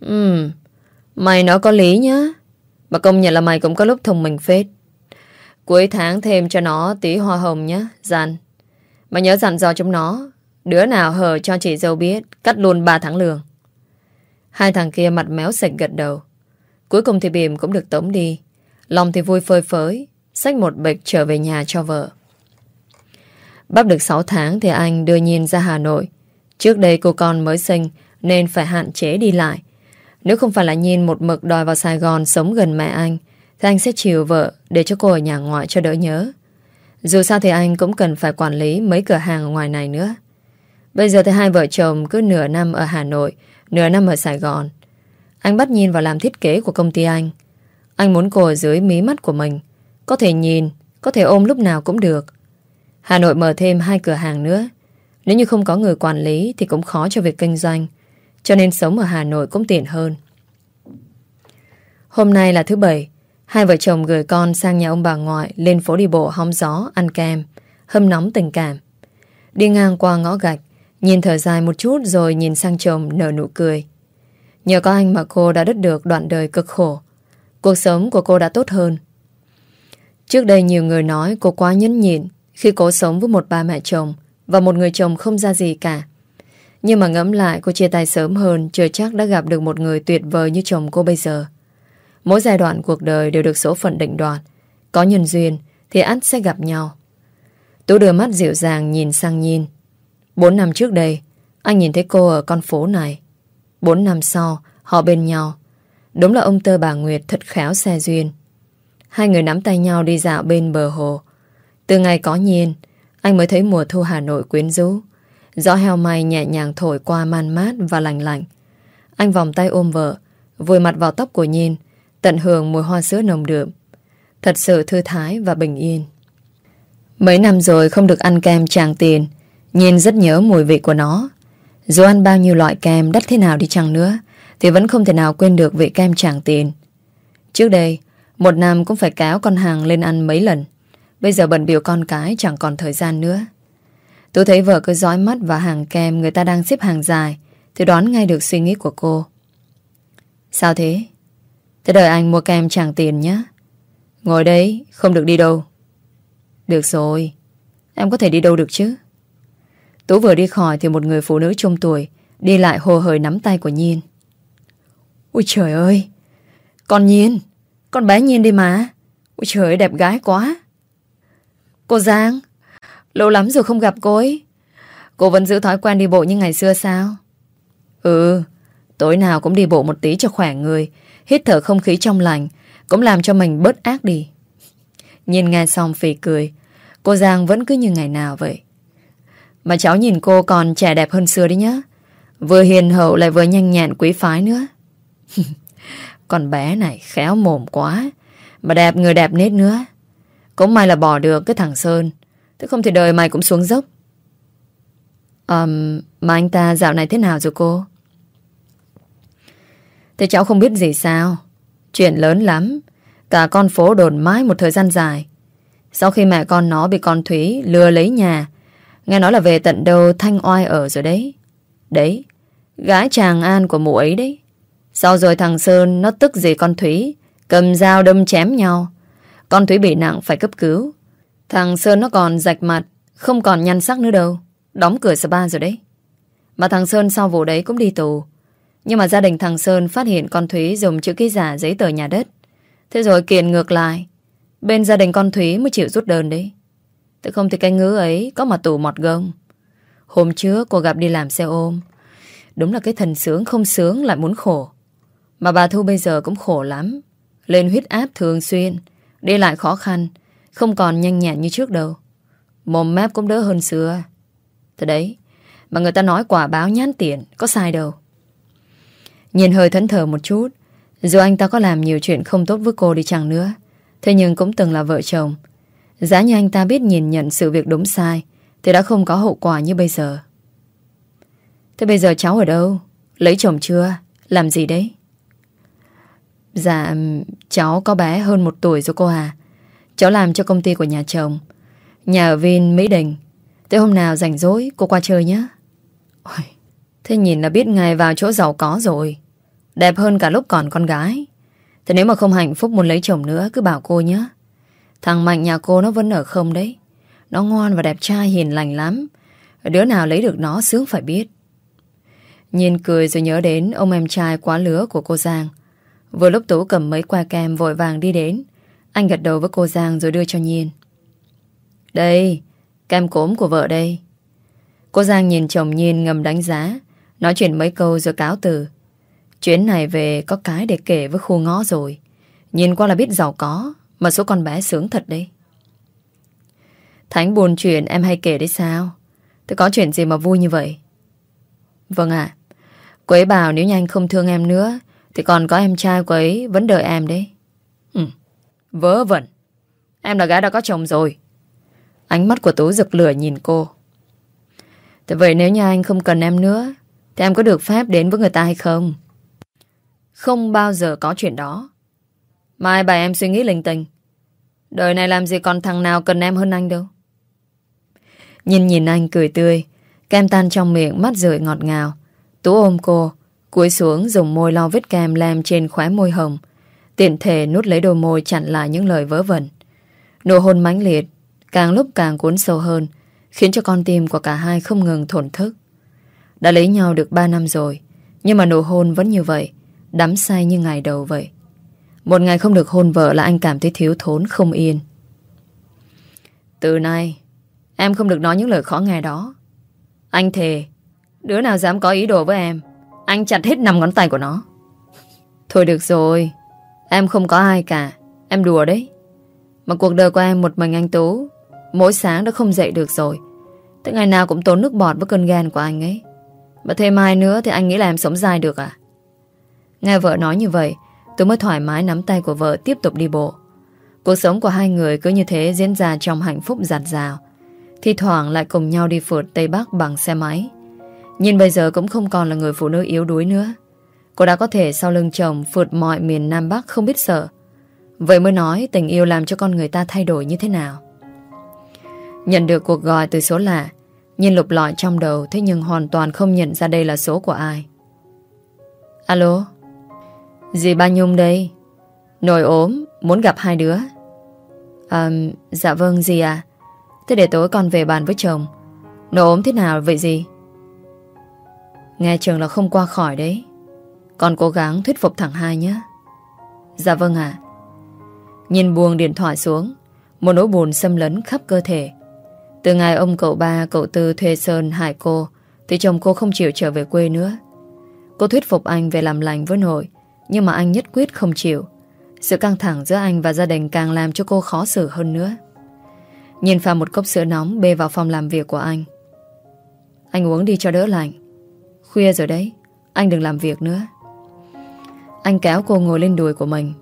Ừm, mày nói có lý nhá. Mà công nhận là mày cũng có lúc thông minh phết. Cuối tháng thêm cho nó tí hoa hồng nhá, dặn. Mà nhớ dặn dò chúng nó. Đứa nào hờ cho chị dâu biết, cắt luôn 3 tháng lương. Hai thằng kia mặt méo sạch gật đầu. Cuối cùng thì bìm cũng được tống đi. Lòng thì vui phơi phới, xách một bịch trở về nhà cho vợ. Bắp được 6 tháng thì anh đưa Nhiên ra Hà Nội. Trước đây cô con mới sinh nên phải hạn chế đi lại. Nếu không phải là Nhiên một mực đòi vào Sài Gòn sống gần mẹ anh thì anh sẽ chiều vợ để cho cô ở nhà ngoại cho đỡ nhớ. Dù sao thì anh cũng cần phải quản lý mấy cửa hàng ở ngoài này nữa. Bây giờ thì hai vợ chồng cứ nửa năm ở Hà Nội, nửa năm ở Sài Gòn. Anh bắt Nhiên vào làm thiết kế của công ty anh. Anh muốn cô ở dưới mí mắt của mình. Có thể nhìn, có thể ôm lúc nào cũng được. Hà Nội mở thêm hai cửa hàng nữa. Nếu như không có người quản lý thì cũng khó cho việc kinh doanh. Cho nên sống ở Hà Nội cũng tiện hơn. Hôm nay là thứ bảy. Hai vợ chồng gửi con sang nhà ông bà ngoại lên phố đi bộ hóng gió, ăn kem, hâm nóng tình cảm. Đi ngang qua ngõ gạch, nhìn thở dài một chút rồi nhìn sang chồng nở nụ cười. Nhờ có anh mà cô đã đứt được đoạn đời cực khổ. Cuộc sống của cô đã tốt hơn. Trước đây nhiều người nói cô quá nhẫn nhịn khi cô sống với một ba mẹ chồng và một người chồng không ra gì cả. Nhưng mà ngẫm lại cô chia tay sớm hơn chưa chắc đã gặp được một người tuyệt vời như chồng cô bây giờ. Mỗi giai đoạn cuộc đời đều được số phận định đoạt. Có nhân duyên thì ắt sẽ gặp nhau. Tú đưa mắt dịu dàng nhìn sang nhìn. Bốn năm trước đây, anh nhìn thấy cô ở con phố này. Bốn năm sau, họ bên nhau. Đúng là ông tơ bà Nguyệt thật khéo xe duyên. Hai người nắm tay nhau đi dạo bên bờ hồ. Từ ngày có nhiên, anh mới thấy mùa thu Hà Nội quyến rũ. Gió heo may nhẹ nhàng thổi qua man mát và lành lạnh. Anh vòng tay ôm vợ, vùi mặt vào tóc của Nhiên, tận hưởng mùi hoa sữa nồng đượm. Thật sự thư thái và bình yên. Mấy năm rồi không được ăn kem tràng tiền, Nhiên rất nhớ mùi vị của nó. Dù ăn bao nhiêu loại kem đắt thế nào đi chăng nữa, thì vẫn không thể nào quên được vị kem tràng tiền. Trước đây, một năm cũng phải kéo con hàng lên ăn mấy lần. Bây giờ bận biểu con cái chẳng còn thời gian nữa. Tôi thấy vợ cứ dõi mắt vào hàng kem người ta đang xếp hàng dài thì đoán ngay được suy nghĩ của cô. Sao thế? Thế đợi anh mua kem chẳng tiền nhé. Ngồi đấy, không được đi đâu. Được rồi, em có thể đi đâu được chứ? Tú vừa đi khỏi thì một người phụ nữ trung tuổi đi lại hồ hởi nắm tay của Nhiên. Ôi trời ơi! Con Nhiên! Con bé Nhiên đi mà! Ôi trời ơi, đẹp gái quá! Cô Giang! Lâu lắm rồi không gặp cô ấy. Cô vẫn giữ thói quen đi bộ như ngày xưa sao? Ừ, tối nào cũng đi bộ một tí cho khỏe người, hít thở không khí trong lành, cũng làm cho mình bớt ác đi. Nhìn nghe xong phì cười, cô Giang vẫn cứ như ngày nào vậy. Mà cháu nhìn cô còn trẻ đẹp hơn xưa đấy nhá. Vừa hiền hậu lại vừa nhanh nhẹn quý phái nữa. Con bé này khéo mồm quá, mà đẹp người đẹp nết nữa. Cũng may là bỏ được cái thằng Sơn. Thế không thì đời mày cũng xuống dốc. Um, Mà anh ta dạo này thế nào rồi cô? Thế cháu không biết gì sao. Chuyện lớn lắm. Cả con phố đồn mãi một thời gian dài. Sau khi mẹ con nó bị con Thúy lừa lấy nhà Nghe nói là về tận đâu Thanh Oai ở rồi đấy. Đấy Gái chàng an của mụ ấy đấy. Sau rồi thằng Sơn nó tức gì con Thúy? Cầm dao đâm chém nhau. Con Thúy bị nặng phải cấp cứu. Thằng Sơn nó còn rạch mặt, Không còn nhăn sắc nữa đâu. Đóng cửa spa rồi đấy. Mà thằng Sơn sau vụ đấy cũng đi tù. Nhưng mà gia đình thằng Sơn phát hiện con Thúy Dùng chữ ký giả giấy tờ nhà đất. Thế rồi kiện ngược lại. Bên gia đình con Thúy mới chịu rút đơn đấy. Tự không thì cái ngứa ấy Có mà tù mọt gông. Hôm trước cô gặp đi làm xe ôm. Đúng là cái thần sướng không sướng lại muốn khổ. Mà bà Thu bây giờ cũng khổ lắm Lên huyết áp thường xuyên Đi lại khó khăn không còn nhanh nhẹn như trước đâu Mồm mép cũng đỡ hơn xưa Thế đấy Mà người ta nói quả báo nhán tiện, Có sai đâu Nhìn hơi thẫn thờ một chút Dù anh ta có làm nhiều chuyện không tốt với cô đi chăng nữa Thế nhưng cũng từng là vợ chồng Giá như anh ta biết nhìn nhận sự việc đúng sai Thì đã không có hậu quả như bây giờ Thế bây giờ cháu ở đâu? Lấy chồng chưa? Làm gì đấy? Dạ Cháu có bé hơn một tuổi rồi cô à. Cháu làm cho công ty của nhà chồng Nhà ở Vin, Mỹ Đình. Tới hôm nào rảnh rỗi cô qua chơi nhé. Ôi, Thế nhìn là biết ngài vào chỗ giàu có rồi. Đẹp hơn cả lúc còn con gái. Thế nếu mà không hạnh phúc muốn lấy chồng nữa Cứ bảo cô nhé. Thằng Mạnh nhà cô nó vẫn ở không đấy. Nó ngoan và đẹp trai hiền lành lắm. Đứa nào lấy được nó sướng phải biết. Nhìn cười rồi nhớ đến Ông em trai quá lứa của cô Giang. Vừa lúc Tú cầm mấy que kem vội vàng đi đến anh gật đầu với cô Giang rồi đưa cho Nhiên. Đây, kem cốm của vợ đây. Cô Giang nhìn chồng Nhiên ngầm đánh giá, nói chuyện mấy câu rồi cáo từ. Chuyến này về có cái để kể với khu ngõ rồi. Nhìn qua là biết giàu có, mà số con bé sướng thật đấy. Thánh buồn chuyện em hay kể đấy sao? Thế có chuyện gì mà vui như vậy? Vâng ạ. quế ấy bảo nếu như anh không thương em nữa, thì còn có em trai của ấy vẫn đợi em đấy. Ừ. Vớ vẩn. Em là gái đã có chồng rồi. Ánh mắt của Tú rực lửa nhìn cô. Thế vậy nếu như anh không cần em nữa, thì em có được phép đến với người ta hay không? Không bao giờ có chuyện đó. Mai bà em suy nghĩ linh tinh. Đời này làm gì còn thằng nào cần em hơn anh đâu. Nhìn nhìn anh cười tươi, kem tan trong miệng mắt rượi ngọt ngào. Tú ôm cô, cúi xuống dùng môi lau vết kem lem trên khóe môi hồng. Tiện thể nút lấy đôi môi chặn lại những lời vớ vẩn. Nụ hôn mãnh liệt, càng lúc càng cuốn sâu hơn, khiến cho con tim của cả hai không ngừng thổn thức. Đã lấy nhau được 3 năm rồi, nhưng mà nụ hôn vẫn như vậy, đắm say như ngày đầu vậy. Một ngày không được hôn vợ là anh cảm thấy thiếu thốn không yên. Từ nay, em không được nói những lời khó nghe đó. Anh thề, đứa nào dám có ý đồ với em, anh chặt hết năm ngón tay của nó. Thôi được rồi, em không có ai cả, em đùa đấy. Mà cuộc đời của em một mình anh Tú, mỗi sáng đã không dậy được rồi. Tới ngày nào cũng tốn nước bọt với cơn ghen của anh ấy. Mà thêm mai nữa thì anh nghĩ là em sống dài được à? Nghe vợ nói như vậy, tôi mới thoải mái nắm tay của vợ tiếp tục đi bộ. Cuộc sống của hai người cứ như thế diễn ra trong hạnh phúc giạt rào. Thì thoảng lại cùng nhau đi phượt Tây Bắc bằng xe máy. Nhưng bây giờ cũng không còn là người phụ nữ yếu đuối nữa. Cô đã có thể sau lưng chồng phượt mọi miền Nam Bắc không biết sợ. Vậy mới nói tình yêu làm cho con người ta thay đổi như thế nào. Nhận được cuộc gọi từ số lạ, nhìn lục lọi trong đầu thế nhưng hoàn toàn không nhận ra đây là số của ai. Alo? Dì ba Nhung đây. Nồi ốm, muốn gặp hai đứa. À, dạ vâng dì à. Thế để tối con về bàn với chồng. Nồi ốm thế nào vậy gì? Nghe chừng là không qua khỏi đấy. Con cố gắng thuyết phục thằng hai nhé. Dạ vâng ạ. Nhìn buông điện thoại xuống, một nỗi buồn xâm lấn khắp cơ thể. Từ ngày ông cậu ba, cậu tư thuê Sơn hại cô, thì chồng cô không chịu trở về quê nữa. Cô thuyết phục anh về làm lành với nội, nhưng mà anh nhất quyết không chịu. Sự căng thẳng giữa anh và gia đình càng làm cho cô khó xử hơn nữa. Nhìn pha một cốc sữa nóng bê vào phòng làm việc của anh. Anh uống đi cho đỡ lạnh. Khuya rồi đấy, anh đừng làm việc nữa. Anh kéo cô ngồi lên đùi của mình.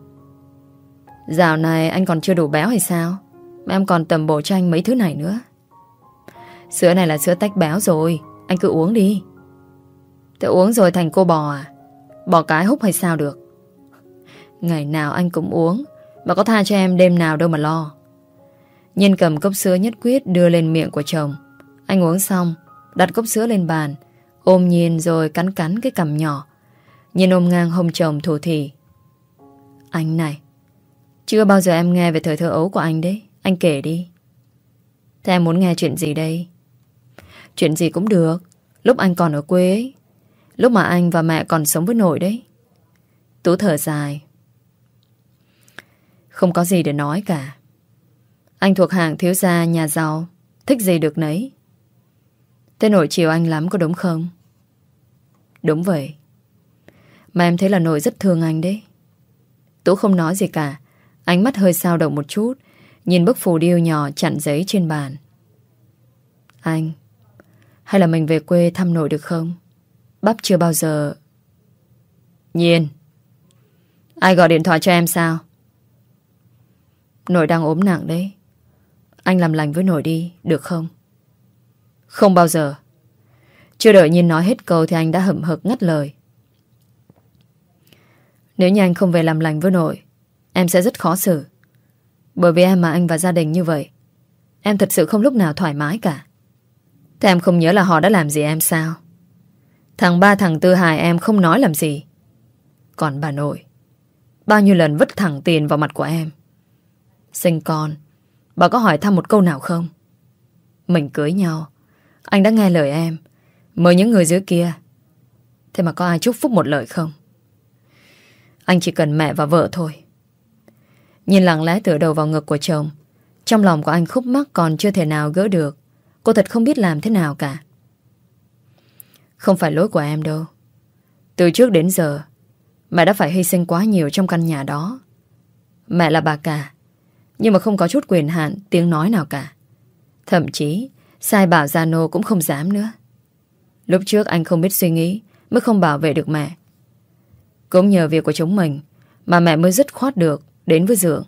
Dạo này anh còn chưa đủ béo hay sao? Mà em còn tầm bổ cho anh mấy thứ này nữa. Sữa này là sữa tách béo rồi, anh cứ uống đi. Thế uống rồi thành cô bò à? Bò cái hút hay sao được? Ngày nào anh cũng uống, mà có tha cho em đêm nào đâu mà lo. Nhân cầm cốc sữa nhất quyết đưa lên miệng của chồng. Anh uống xong, đặt cốc sữa lên bàn, ôm nhìn rồi cắn cắn cái cằm nhỏ. Nhìn ôm ngang hông chồng thủ thị. Anh này, chưa bao giờ em nghe về thời thơ ấu của anh đấy. Anh kể đi. Thế em muốn nghe chuyện gì đây? Chuyện gì cũng được. Lúc anh còn ở quê ấy. Lúc mà anh và mẹ còn sống với nội đấy. Tú thở dài. Không có gì để nói cả. Anh thuộc hàng thiếu gia nhà giàu. Thích gì được nấy. Thế nội chiều anh lắm có đúng không? Đúng vậy. Mà em thấy là nội rất thương anh đấy. Tú không nói gì cả. Ánh mắt hơi sao động một chút. Nhìn bức phù điêu nhỏ chặn giấy trên bàn. Anh, hay là mình về quê thăm nội được không? Bắp chưa bao giờ... Nhiên, ai gọi điện thoại cho em sao? Nội đang ốm nặng đấy. Anh làm lành với nội đi, được không? Không bao giờ. Chưa đợi Nhiên nói hết câu thì anh đã hậm hực ngắt lời. Nếu như anh không về làm lành với nội, em sẽ rất khó xử. Bởi vì em mà anh và gia đình như vậy, em thật sự không lúc nào thoải mái cả. Thế em không nhớ là họ đã làm gì em sao? Thằng ba thằng tư hài em không nói làm gì. Còn bà nội, bao nhiêu lần vứt thẳng tiền vào mặt của em. Sinh con, bà có hỏi thăm một câu nào không? Mình cưới nhau, anh đã nghe lời em, mời những người dưới kia. Thế mà có ai chúc phúc một lời không? Anh chỉ cần mẹ và vợ thôi. Nhìn lặng lẽ tựa đầu vào ngực của chồng, trong lòng của anh khúc mắc còn chưa thể nào gỡ được. Cô thật không biết làm thế nào cả. Không phải lỗi của em đâu. Từ trước đến giờ, mẹ đã phải hy sinh quá nhiều trong căn nhà đó. Mẹ là bà cả, nhưng mà không có chút quyền hạn tiếng nói nào cả. Thậm chí, sai bảo Giano cũng không dám nữa. Lúc trước anh không biết suy nghĩ, mới không bảo vệ được mẹ. Cũng nhờ việc của chúng mình, mà mẹ mới dứt khoát được đến với dưỡng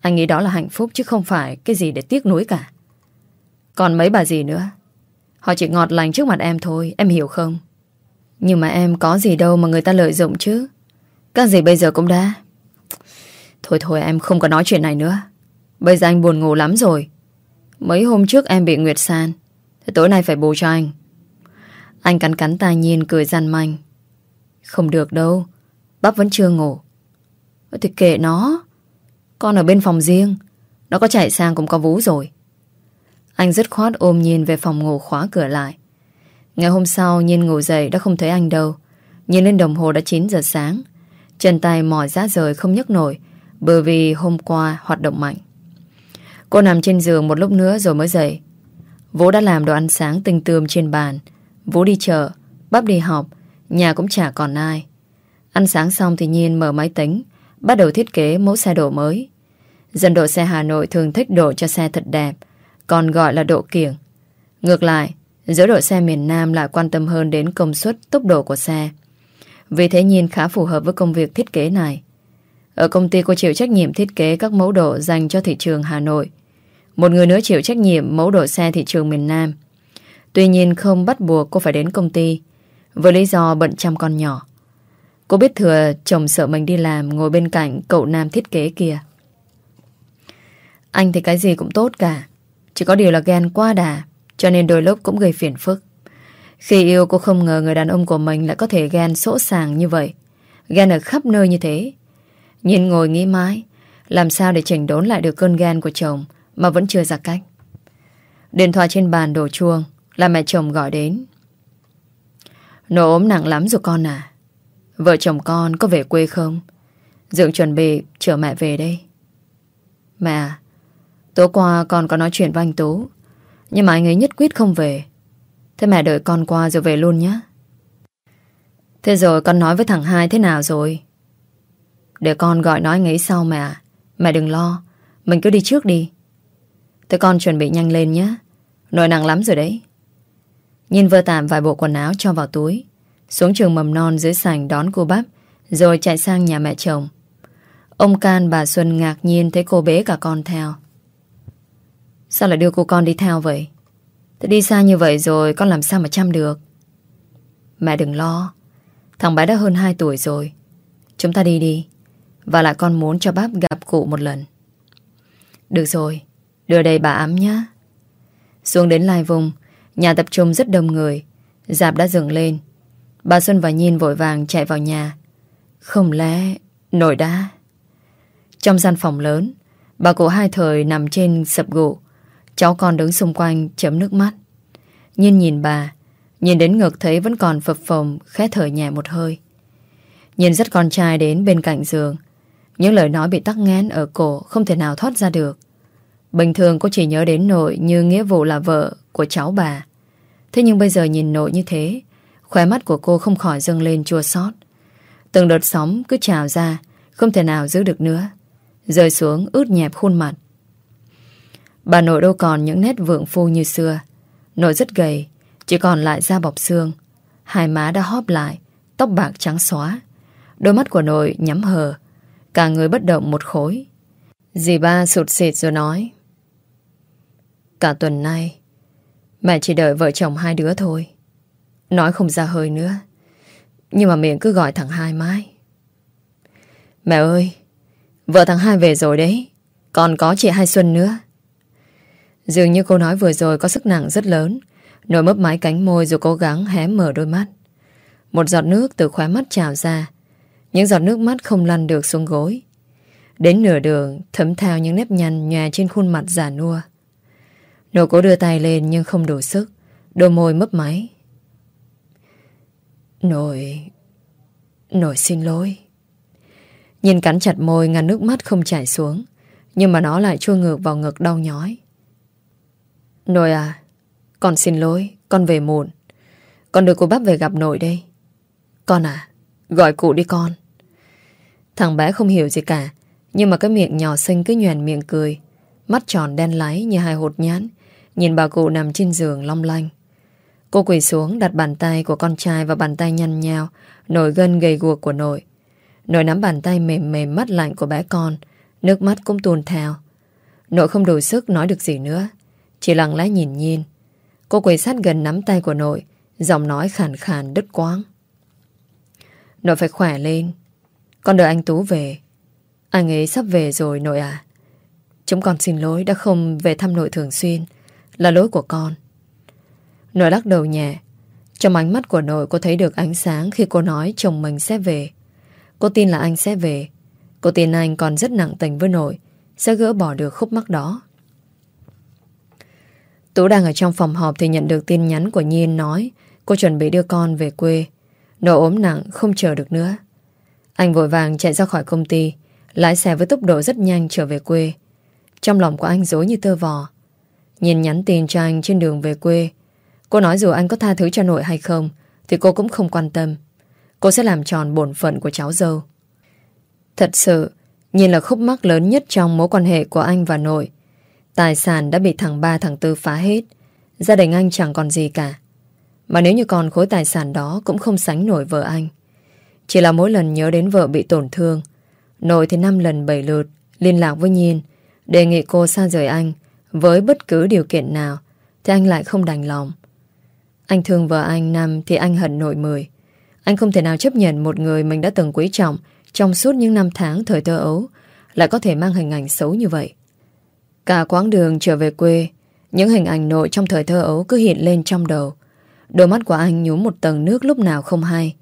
Anh nghĩ đó là hạnh phúc chứ không phải cái gì để tiếc nuối cả. Còn mấy bà gì nữa Họ chỉ ngọt lành trước mặt em thôi Em hiểu không Nhưng mà em có gì đâu mà người ta lợi dụng chứ Các gì bây giờ cũng đã Thôi thôi em không có nói chuyện này nữa. Bây giờ anh buồn ngủ lắm rồi. Mấy hôm trước em bị Nguyệt san. Thế tối nay phải bù cho anh. Anh cắn cắn tai nhiên cười gian manh. Không được đâu. Bắp vẫn chưa ngủ. Thì kệ nó. Con ở bên phòng riêng. Nó có chạy sang cũng có vú rồi. Anh dứt khoát ôm Nhiên về phòng ngủ khóa cửa lại. Ngày hôm sau, Nhiên ngủ dậy đã không thấy anh đâu. Nhìn lên đồng hồ đã 9 giờ sáng. Chân tay mỏi rã rời không nhấc nổi bởi vì hôm qua hoạt động mạnh. Cô nằm trên giường một lúc nữa rồi mới dậy. Vũ đã làm đồ ăn sáng tinh tươm trên bàn. Vũ đi chợ, bắp đi học, nhà cũng chả còn ai. Ăn sáng xong thì Nhiên mở máy tính, bắt đầu thiết kế mẫu xe độ mới. Dân độ xe Hà Nội thường thích độ cho xe thật đẹp, còn gọi là độ kiểng. Ngược lại, giữa độ xe miền Nam lại quan tâm hơn đến công suất, tốc độ của xe. Vì thế Nhiên khá phù hợp với công việc thiết kế này. Ở công ty cô chịu trách nhiệm thiết kế các mẫu độ dành cho thị trường Hà Nội. Một người nữa chịu trách nhiệm mẫu độ xe thị trường miền Nam. Tuy nhiên không bắt buộc cô phải đến công ty, với lý do bận chăm con nhỏ. Cô biết thừa chồng sợ mình đi làm ngồi bên cạnh cậu nam thiết kế kia. Anh thì cái gì cũng tốt cả. Chỉ có điều là ghen quá đà, cho nên đôi lúc cũng gây phiền phức. Khi yêu cô không ngờ người đàn ông của mình lại có thể ghen sỗ sàng như vậy. Ghen ở khắp nơi như thế. Nhìn ngồi nghĩ mãi, làm sao để chỉnh đốn lại được cơn ghen của chồng mà vẫn chưa ra cách. Điện thoại trên bàn đổ chuông là mẹ chồng gọi đến. Nó ốm nặng lắm rồi con à. Vợ chồng con có về quê không? Dượng chuẩn bị, chở mẹ về đây. Mẹ à, Tối qua con có nói chuyện với anh Tú Nhưng mà anh ấy nhất quyết không về Thế mẹ đợi con qua rồi về luôn nhé Thế rồi con nói với thằng hai thế nào rồi Để con gọi nói anh ấy sau mẹ à. Mẹ đừng lo, Mình cứ đi trước đi Thế con chuẩn bị nhanh lên nhé Nỗi nặng lắm rồi đấy Nhìn vơ tạm vài bộ quần áo cho vào túi. Xuống trường mầm non dưới sảnh đón cô bắp Rồi chạy sang nhà mẹ chồng. Ông Can, bà Xuân ngạc nhiên thấy cô bế cả con theo. Sao lại đưa cô con đi theo vậy? Thế đi xa như vậy rồi, Con làm sao mà chăm được? Mẹ đừng lo, Thằng bé đã hơn 2 tuổi rồi. Chúng ta đi đi, Và lại con muốn cho bác gặp cụ một lần. Được rồi, Đưa đây bà ấm nhá. Xuống đến Lai Vùng Nhà tập trung rất đông người. Giạp đã dừng lên. Bà Xuân và Nhiên vội vàng chạy vào nhà. Không lẽ nổi đá? Trong gian phòng lớn, Bà cụ hai thời nằm trên sập gụ. Cháu con đứng xung quanh chấm nước mắt. Nhiên nhìn bà. Nhìn đến ngực thấy vẫn còn phập phồng, Khẽ thở nhẹ một hơi. Nhìn rất con trai đến bên cạnh giường. Những lời nói bị tắc nghẽn ở cổ Không thể nào thoát ra được. Bình thường cô chỉ nhớ đến nội Như nghĩa vụ là vợ của cháu bà. Thế nhưng bây giờ nhìn nội như thế, Khóe mắt của cô không khỏi dâng lên chua xót. Từng đợt sóng cứ trào ra, Không thể nào giữ được nữa. Rơi xuống ướt nhẹp khuôn mặt. Bà nội đâu còn những nét vượng phu như xưa. Nội rất gầy, Chỉ còn lại da bọc xương. Hai má đã hóp lại, Tóc bạc trắng xóa. Đôi mắt của nội nhắm hờ, Cả người bất động một khối. Dì ba sụt xịt rồi nói, Cả tuần nay Mẹ chỉ đợi vợ chồng hai đứa thôi. Nói không ra hơi nữa. Nhưng mà miệng cứ gọi thằng hai mãi. Mẹ ơi, Vợ thằng hai về rồi đấy. Còn có chị Hai Xuân nữa. Dường như cô nói vừa rồi có sức nặng rất lớn. Nổi mấp mái cánh môi rồi cố gắng hé mở đôi mắt. Một giọt nước từ khóe mắt trào ra. Những giọt nước mắt không lăn được xuống gối. Đến nửa đường, Thấm theo những nếp nhăn nhòe trên khuôn mặt giả nua. Nổ cố đưa tay lên nhưng không đủ sức. Đôi môi mấp máy. Nội, nội xin lỗi. Nhìn cắn chặt môi ngăn nước mắt không chảy xuống. Nhưng mà nó lại chua ngược vào ngực đau nhói. Nội à Con xin lỗi Con về muộn. Con đưa cô bắp về gặp nội đây. Con à Gọi cụ đi con. Thằng bé không hiểu gì cả Nhưng mà cái miệng nhỏ xinh cứ nhoèn miệng cười. Mắt tròn đen láy như hai hột nhán Nhìn bà cụ nằm trên giường long lanh. Cô quỳ xuống đặt bàn tay của con trai vào bàn tay nhăn nhao Nổi gân gầy guộc của nội. Nội nắm bàn tay mềm mềm mắt lạnh của bé con, Nước mắt cũng tuôn theo. Nội không đủ sức nói được gì nữa, chỉ lặng lẽ nhìn nhìn. Cô quỳ sát gần nắm tay của nội, Giọng nói khàn khàn đứt quáng Nội phải khỏe lên. Con đợi anh Tú về. Anh ấy sắp về rồi nội à. Chúng con xin lỗi, đã không về thăm nội thường xuyên. Là lỗi của con. Nội lắc đầu nhẹ. Trong ánh mắt của nội, cô thấy được ánh sáng khi cô nói chồng mình sẽ về. Cô tin là anh sẽ về. Cô tin anh còn rất nặng tình với nội. Sẽ gỡ bỏ được khúc mắc đó. Tú đang ở trong phòng họp thì nhận được tin nhắn của Nhiên nói cô chuẩn bị đưa con về quê. Nội ốm nặng, không chờ được nữa. Anh vội vàng chạy ra khỏi công ty, lái xe với tốc độ rất nhanh trở về quê. Trong lòng của anh dối như tơ vò. Nhìn nhắn tin cho anh trên đường về quê. Cô nói dù anh có tha thứ cho nội hay không thì cô cũng không quan tâm. Cô sẽ làm tròn bổn phận của cháu dâu. Thật sự, nhìn là khúc mắc lớn nhất trong mối quan hệ của anh và nội. Tài sản đã bị thằng ba thằng tư phá hết. Gia đình anh chẳng còn gì cả. Mà nếu như còn khối tài sản đó cũng không sánh nổi vợ anh. Chỉ là mỗi lần nhớ đến vợ bị tổn thương, nội thì năm lần bảy lượt liên lạc với Nhiên, đề nghị cô xa rời anh với bất cứ điều kiện nào, thì anh lại không đành lòng. Anh thương vợ anh năm thì anh hận nội mười. Anh không thể nào chấp nhận một người mình đã từng quý trọng trong suốt những năm tháng thời thơ ấu lại có thể mang hình ảnh xấu như vậy. Cả quãng đường trở về quê, những hình ảnh nội trong thời thơ ấu cứ hiện lên trong đầu. Đôi mắt của anh nhúm một tầng nước lúc nào không hay.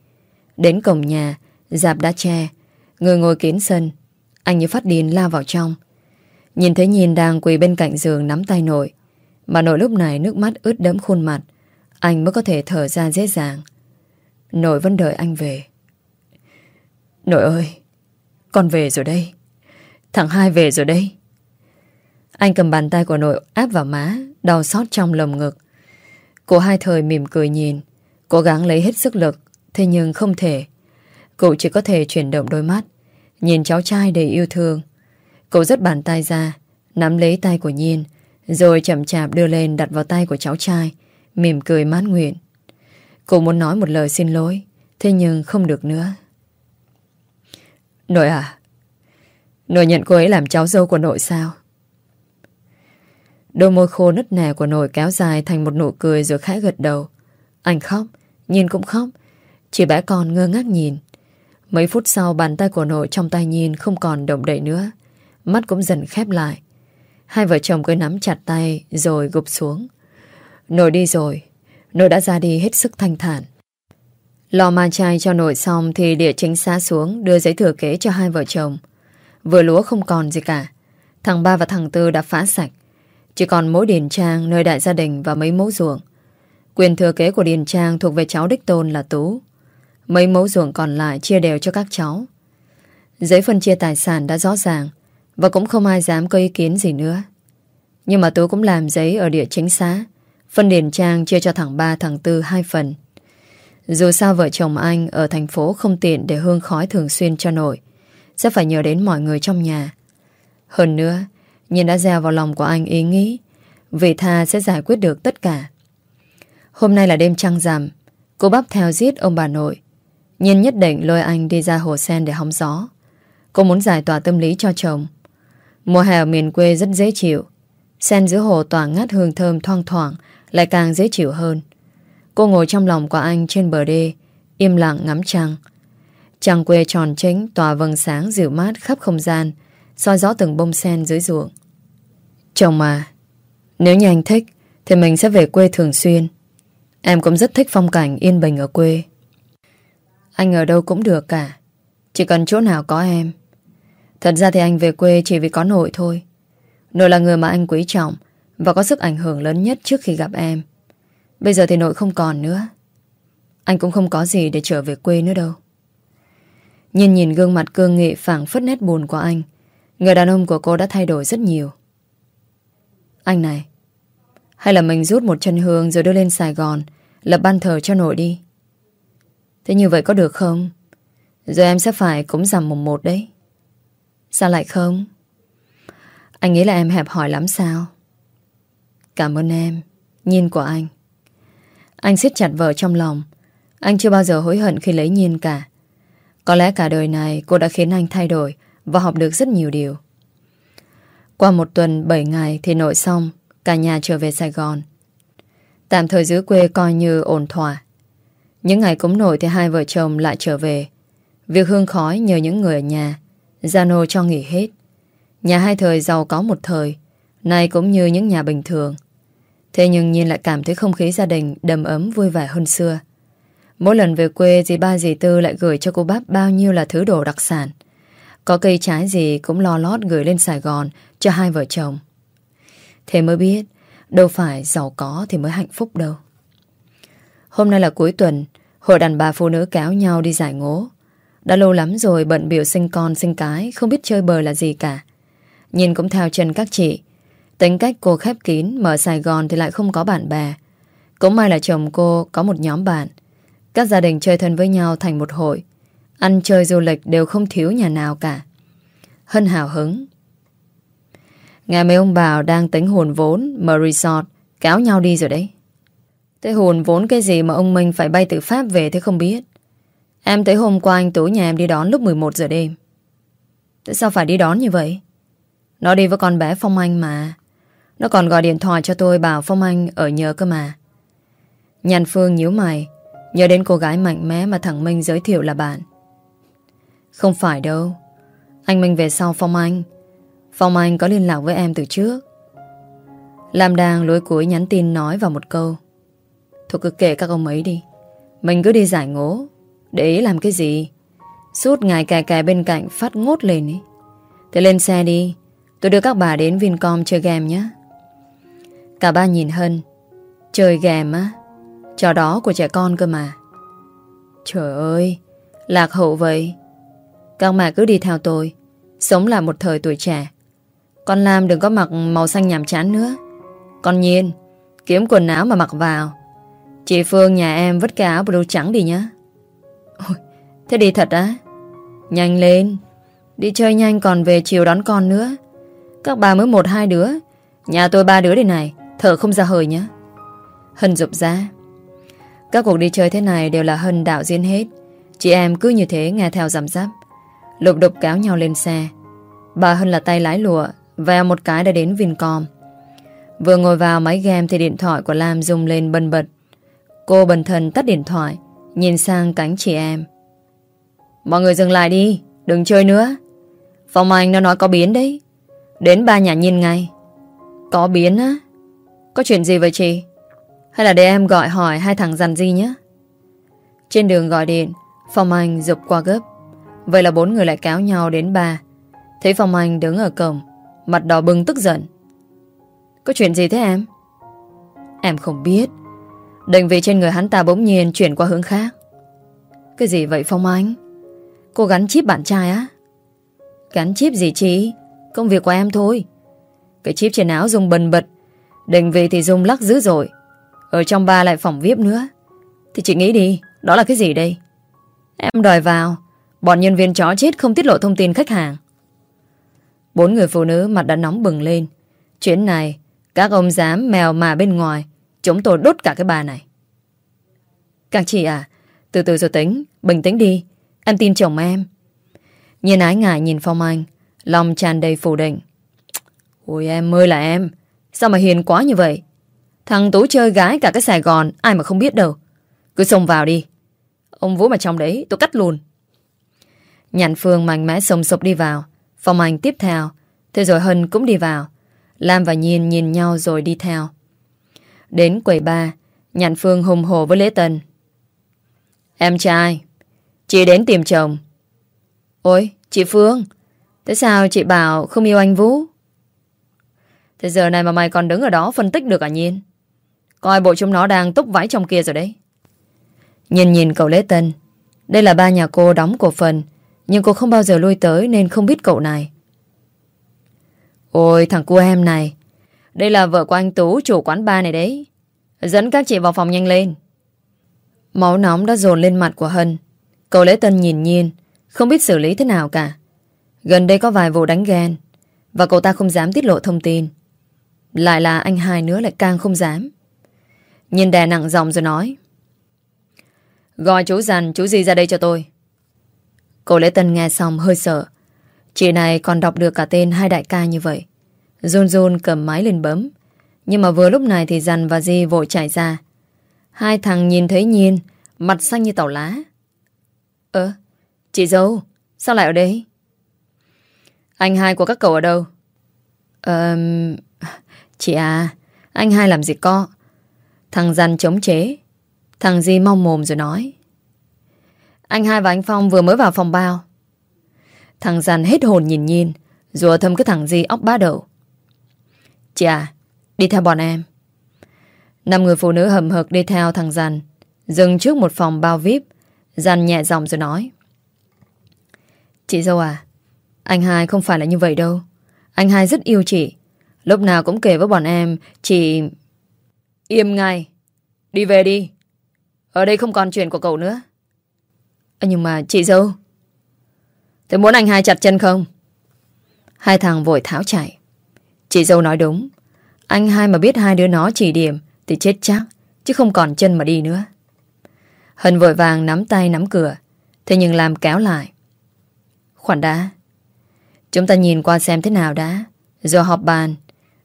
Đến cổng nhà, dạp đã che, người ngồi kín sân. Anh như phát điên lao vào trong. Nhìn thấy nhìn đang quỳ bên cạnh giường nắm tay nội. Mà nội lúc này nước mắt ướt đẫm khuôn mặt. Anh mới có thể thở ra dễ dàng. Nội vẫn đợi anh về. Nội ơi, con về rồi đây. Thằng hai về rồi đây. Anh cầm bàn tay của nội áp vào má, đau xót trong lồng ngực. Cô hai thời mỉm cười nhìn, cố gắng lấy hết sức lực, thế nhưng không thể. cậu chỉ có thể chuyển động đôi mắt, nhìn cháu trai đầy yêu thương. Cô rất bàn tay ra, nắm lấy tay của Nhiên, rồi chậm chạp đưa lên đặt vào tay của cháu trai, mỉm cười mãn nguyện. Cô muốn nói một lời xin lỗi, thế nhưng không được nữa. Nội à, nội nhận cô ấy làm cháu dâu của nội sao? Đôi môi khô nứt nẻ của nội kéo dài thành một nụ cười rồi khẽ gật đầu. Anh khóc, Nhiên cũng khóc. Chỉ bé con ngơ ngác nhìn. Mấy phút sau bàn tay của nội trong tay Nhiên không còn động đậy nữa. Mắt cũng dần khép lại. Hai vợ chồng cứ nắm chặt tay rồi gục xuống. Nội đi rồi. Nội đã ra đi hết sức thanh thản. Lò ma chai cho nội xong thì địa chính xá xuống đưa giấy thừa kế cho hai vợ chồng. Vừa lúa không còn gì cả. Thằng ba và thằng tư đã phá sạch. Chỉ còn mỗi Điền Trang nơi đại gia đình và mấy mẫu ruộng. Quyền thừa kế của Điền Trang thuộc về cháu Đích Tôn là Tú. Mấy mẫu ruộng còn lại chia đều cho các cháu. Giấy phân chia tài sản đã rõ ràng và cũng không ai dám có ý kiến gì nữa. Nhưng mà tôi cũng làm giấy ở địa chính xá. Phân Điền Trang chia cho thằng ba thằng tư hai phần. Dù sao vợ chồng anh ở thành phố không tiện để hương khói thường xuyên cho nội. Sẽ phải nhờ đến mọi người trong nhà. Hơn nữa, Nhiên đã gieo vào lòng của anh ý nghĩ vị tha sẽ giải quyết được tất cả Hôm nay là đêm trăng rằm Cô bắp theo giết ông bà nội Nhiên nhất định lôi anh đi ra hồ sen để hóng gió Cô muốn giải tỏa tâm lý cho chồng Mùa hè ở miền quê rất dễ chịu Sen giữa hồ tỏa ngát hương thơm thoang thoảng Lại càng dễ chịu hơn Cô ngồi trong lòng của anh trên bờ đê Im lặng ngắm trăng Trăng quê tròn trĩnh tỏa vầng sáng dịu mát khắp không gian soi rõ từng bông sen dưới ruộng. Chồng mà, nếu như anh thích, thì mình sẽ về quê thường xuyên. Em cũng rất thích phong cảnh yên bình ở quê. Anh ở đâu cũng được cả, chỉ cần chỗ nào có em. Thật ra thì anh về quê chỉ vì có nội thôi. Nội là người mà anh quý trọng và có sức ảnh hưởng lớn nhất trước khi gặp em. Bây giờ thì nội không còn nữa. Anh cũng không có gì để trở về quê nữa đâu. Nhìn nhìn gương mặt cương nghị phảng phất nét buồn của anh, Người đàn ông của cô đã thay đổi rất nhiều Anh này, Hay là mình rút một chân hương Rồi đưa lên Sài Gòn, Lập ban thờ cho nội đi Thế như vậy có được không Rồi em sẽ phải cúng rằm mùng một đấy Sao lại không Anh nghĩ là em hẹp hỏi lắm sao Cảm ơn em Nhìn của anh Anh siết chặt vợ trong lòng Anh chưa bao giờ hối hận khi lấy Nhiên cả Có lẽ cả đời này cô đã khiến anh thay đổi và học được rất nhiều điều. Qua một tuần 7 ngày thì nội xong, cả nhà trở về Sài Gòn. Tạm thời giữ quê coi như ổn thỏa. Những ngày cúng nổi thì hai vợ chồng lại trở về. Việc hương khói nhờ những người ở nhà, Giano cho nghỉ hết. Nhà hai thời giàu có một thời, nay cũng như những nhà bình thường. Thế nhưng nhìn lại cảm thấy không khí gia đình đầm ấm vui vẻ hơn xưa. Mỗi lần về quê dì ba dì tư lại gửi cho cô bác bao nhiêu là thứ đồ đặc sản. Có cây trái gì cũng lo lót gửi lên Sài Gòn cho hai vợ chồng. Thế mới biết, đâu phải giàu có thì mới hạnh phúc đâu. Hôm nay là cuối tuần, hội đàn bà phụ nữ kéo nhau đi giải ngố. Đã lâu lắm rồi bận biểu sinh con sinh cái, không biết chơi bời là gì cả. Nhìn cũng theo chân các chị. Tính cách cô khép kín, mở Sài Gòn thì lại không có bạn bè. Cũng may là chồng cô có một nhóm bạn. Các gia đình chơi thân với nhau thành một hội. Ăn chơi du lịch đều không thiếu nhà nào cả. Hân hào hứng. Nghe mấy ông bảo đang tính hồn vốn mở resort, kéo nhau đi rồi đấy. Thế hồn vốn cái gì mà ông Minh phải bay từ Pháp về thế không biết. Em thấy hôm qua anh Tú nhà em đi đón lúc 11 giờ đêm. Tại sao phải đi đón như vậy? Nó đi với con bé Phong Anh mà. Nó còn gọi điện thoại cho tôi bảo Phong Anh ở nhờ cơ mà. Nhàn Phương nhíu mày, nhớ đến cô gái mạnh mẽ mà thằng Minh giới thiệu là bạn. Không phải đâu. Anh Minh về sau Phong Anh. Phong Anh có liên lạc với em từ trước. Lam đang lối cuối nhắn tin nói vào một câu. Thôi cứ kể các ông ấy đi. Mình cứ đi giải ngố. Để ý làm cái gì? Suốt ngày cài cài bên cạnh phát ngốt lên ấy. Thế lên xe đi. Tôi đưa các bà đến Vincom chơi game nhé. Cả ba nhìn Hân. Chơi game á? Trò đó của trẻ con cơ mà. Trời ơi, lạc hậu vậy. Các mẹ cứ đi theo tôi. Sống là một thời tuổi trẻ. Con Lam đừng có mặc màu xanh nhàm chán nữa. Con Nhiên, kiếm quần áo mà mặc vào. Chị Phương nhà em vứt cái áo blue trắng đi nhá. Ôi, thế đi thật á? Nhanh lên. Đi chơi nhanh còn về chiều đón con nữa. Các bà mới một hai đứa. Nhà tôi ba đứa đây này. Thở không ra hơi nhá. Hân rụp ra. Các cuộc đi chơi thế này đều là Hân đạo diễn hết. Chị em cứ như thế nghe theo giảm giáp. Lục đục cáo nhau lên xe. Bà Hân là tay lái lụa vèo một cái đã đến Vincom. Vừa ngồi vào máy game thì điện thoại của Lam rung lên bần bật. Cô bần thần tắt điện thoại, nhìn sang cánh chị em. Mọi người dừng lại đi, đừng chơi nữa. Phòng anh nó nói có biến đấy. Đến ba nhà nhìn ngay. Có biến á? Có chuyện gì vậy chị? Hay là để em gọi hỏi hai thằng dằn gì nhé? Trên đường gọi điện, Phong Anh dục qua gấp. Vậy là bốn người lại kéo nhau đến ba. Thấy Phong Anh đứng ở cổng, mặt đỏ bừng tức giận. Có chuyện gì thế em? Em không biết. Định vị trên người hắn ta bỗng nhiên chuyển qua hướng khác. Cái gì vậy Phong Anh? Cô gắn chip bạn trai á? Gắn chip gì chị? Công việc của em thôi. Cái chip trên áo dùng bần bật. Định vị thì dùng lắc dữ rồi. Ở trong ba lại phòng viếp nữa. Thì chị nghĩ đi, đó là cái gì đây? Em đòi vào. Bọn nhân viên chó chết không tiết lộ thông tin khách hàng. Bốn người phụ nữ mặt đã nóng bừng lên. Chuyến này, các ông dám mèo mà bên ngoài Chúng tôi đốt cả cái bà này. Các chị à Từ từ rồi tính, Bình tĩnh đi. Em tin chồng em. Nhìn ái ngại nhìn Phong Anh, Lòng tràn đầy phủ định. Ôi, em ơi là em, Sao mà hiền quá như vậy? Thằng Tú chơi gái cả cái Sài Gòn, Ai mà không biết đâu. Cứ xông vào đi. Ông Vũ mà trong đấy, tôi cắt luôn. Nhạn Phương mạnh mẽ sông sụp đi vào. Phong Anh tiếp theo. Thế rồi Hân cũng đi vào. Lam và Nhiên nhìn nhau rồi đi theo. Đến quầy ba nhàn Phương hùng hồ với Lễ Tân. Em trai Chị đến tìm chồng. Ôi, chị Phương Thế sao chị bảo không yêu anh Vũ? Thế giờ này mà mày còn đứng ở đó phân tích được à Nhiên? Coi bộ chúng nó đang túc vãi trong kia rồi đấy. Nhìn nhìn cậu Lễ Tân. Đây là ba nhà cô đóng cổ phần, Nhưng cô không bao giờ lui tới Nên không biết cậu này. Ôi, thằng cu em này đây là vợ của anh Tú, chủ quán bar này đấy. Dẫn các chị vào phòng nhanh lên. Máu nóng đã dồn lên mặt của Hân. Cậu Lễ Tân nhìn nhiên, Không biết xử lý thế nào cả. Gần đây có vài vụ đánh ghen, Và cậu ta không dám tiết lộ thông tin. Lại là anh hai nữa lại càng không dám. Nhìn đè nặng giọng rồi nói, Gọi chú dằn chú gì ra đây cho tôi. Cậu Lễ Tân nghe xong hơi sợ. Chị này còn đọc được cả tên hai đại ca như vậy. Run run cầm máy lên bấm. Nhưng mà vừa lúc này thì Dằn và Di vội chạy ra. Hai thằng nhìn thấy Nhiên, mặt xanh như tàu lá. Ơ, chị dâu, sao lại ở đây? Anh hai của các cậu ở đâu? Ờ... chị à, anh hai làm gì có. Thằng dằn chống chế. Thằng Di mong mồm rồi nói. Anh hai và anh Phong vừa mới vào phòng bao. Thằng dằn hết hồn nhìn nhìn, rùa thâm cái thằng Di óc bá đầu. Chị à, đi theo bọn em. Năm người phụ nữ hầm hực đi theo thằng giàn dừng trước một phòng bao VIP, giàn nhẹ giọng rồi nói. Chị dâu à, anh hai không phải là như vậy đâu. Anh hai rất yêu chị. Lúc nào cũng kể với bọn em, chị... Im ngay. Đi về đi. Ở đây không còn chuyện của cậu nữa. À, nhưng mà chị dâu... Thế muốn anh hai chặt chân không? Hai thằng vội tháo chạy. Chị dâu nói đúng. Anh hai mà biết hai đứa nó chỉ điểm thì chết chắc, chứ không còn chân mà đi nữa. Hân vội vàng nắm tay nắm cửa, thế nhưng làm kéo lại. Khoản đã. Chúng ta nhìn qua xem thế nào đã, giờ họp bàn.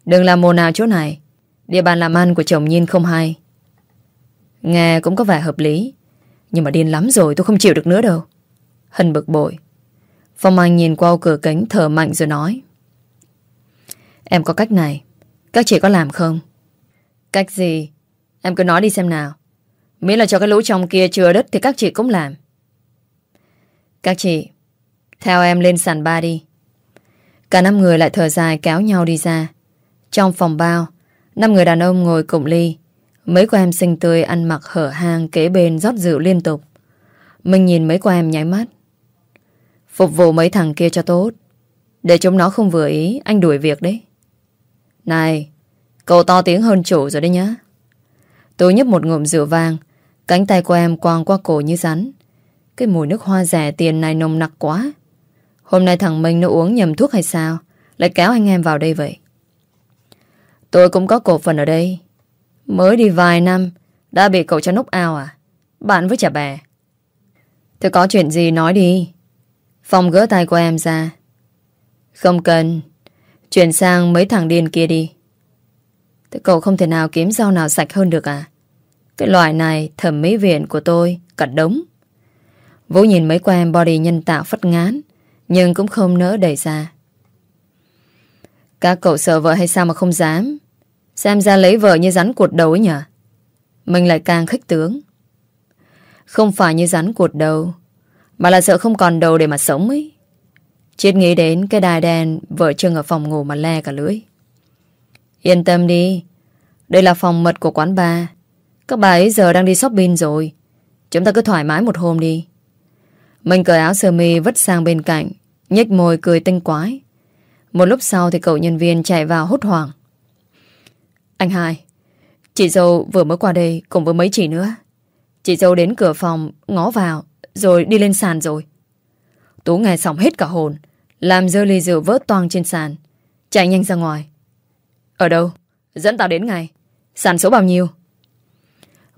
Đừng làm mồ nào chỗ này. Địa bàn làm ăn của chồng Nhiên không hay. Nghe cũng có vẻ hợp lý. Nhưng mà điên lắm rồi tôi không chịu được nữa đâu. Hân bực bội. Phong Anh nhìn qua cửa kính thở mạnh rồi nói. Em có cách này. Các chị có làm không? Cách gì? Em cứ nói đi xem nào. Miễn là cho cái lũ trong kia chừa đất thì các chị cũng làm. Các chị, theo em lên sàn ba đi. Cả năm người lại thở dài kéo nhau đi ra. Trong phòng bao, năm người đàn ông ngồi cùng ly. Mấy cô em xinh tươi ăn mặc hở hang kế bên rót rượu liên tục. Mình nhìn mấy cô em nháy mắt. Phục vụ mấy thằng kia cho tốt. Để chúng nó không vừa ý, anh đuổi việc đấy. Này, cậu to tiếng hơn chủ rồi đấy nhá. Tôi nhấp một ngụm rượu vang, cánh tay của em quàng qua cổ như rắn. Cái mùi nước hoa rẻ tiền này nồng nặc quá. Hôm nay thằng Minh nó uống nhầm thuốc hay sao, lại kéo anh em vào đây vậy. Tôi cũng có cổ phần ở đây. Mới đi vài năm, đã bị cậu cho núp ao à? Bạn với chả bè. Tôi có chuyện gì nói đi. Phong gỡ tay của em ra. Không cần. Chuyển sang mấy thằng điên kia đi. Thế cậu không thể nào kiếm rau nào sạch hơn được à? Cái loại này thẩm mỹ viện của tôi cả đống. Vũ nhìn mấy que body nhân tạo phất ngán nhưng cũng không nỡ đẩy ra. Các cậu sợ vợ hay sao mà không dám? Xem ra lấy vợ như rắn cuột đầu ấy nhỉ? Mình lại càng khích tướng. Không phải như rắn cuột đầu, mà là sợ không còn đầu để mà sống ấy. Chết nghĩ đến cái đài đèn vợ chừng ở phòng ngủ mà le cả lưỡi. Yên tâm đi. Đây là phòng mật của quán bar. Các bà ấy giờ đang đi shopping rồi. Chúng ta cứ thoải mái một hôm đi. Mình cởi áo sơ mi vứt sang bên cạnh, nhếch môi cười tinh quái. Một lúc sau thì cậu nhân viên chạy vào hốt hoảng. Anh hai, chị dâu vừa mới qua đây cùng với mấy chị nữa. Chị dâu đến cửa phòng, ngó vào, rồi đi lên sàn rồi. Tú nghe xong hết cả hồn, làm dơ ly rượu vớt toang trên sàn. Chạy nhanh ra ngoài. Ở đâu? Dẫn tao đến ngay. Sàn số bao nhiêu?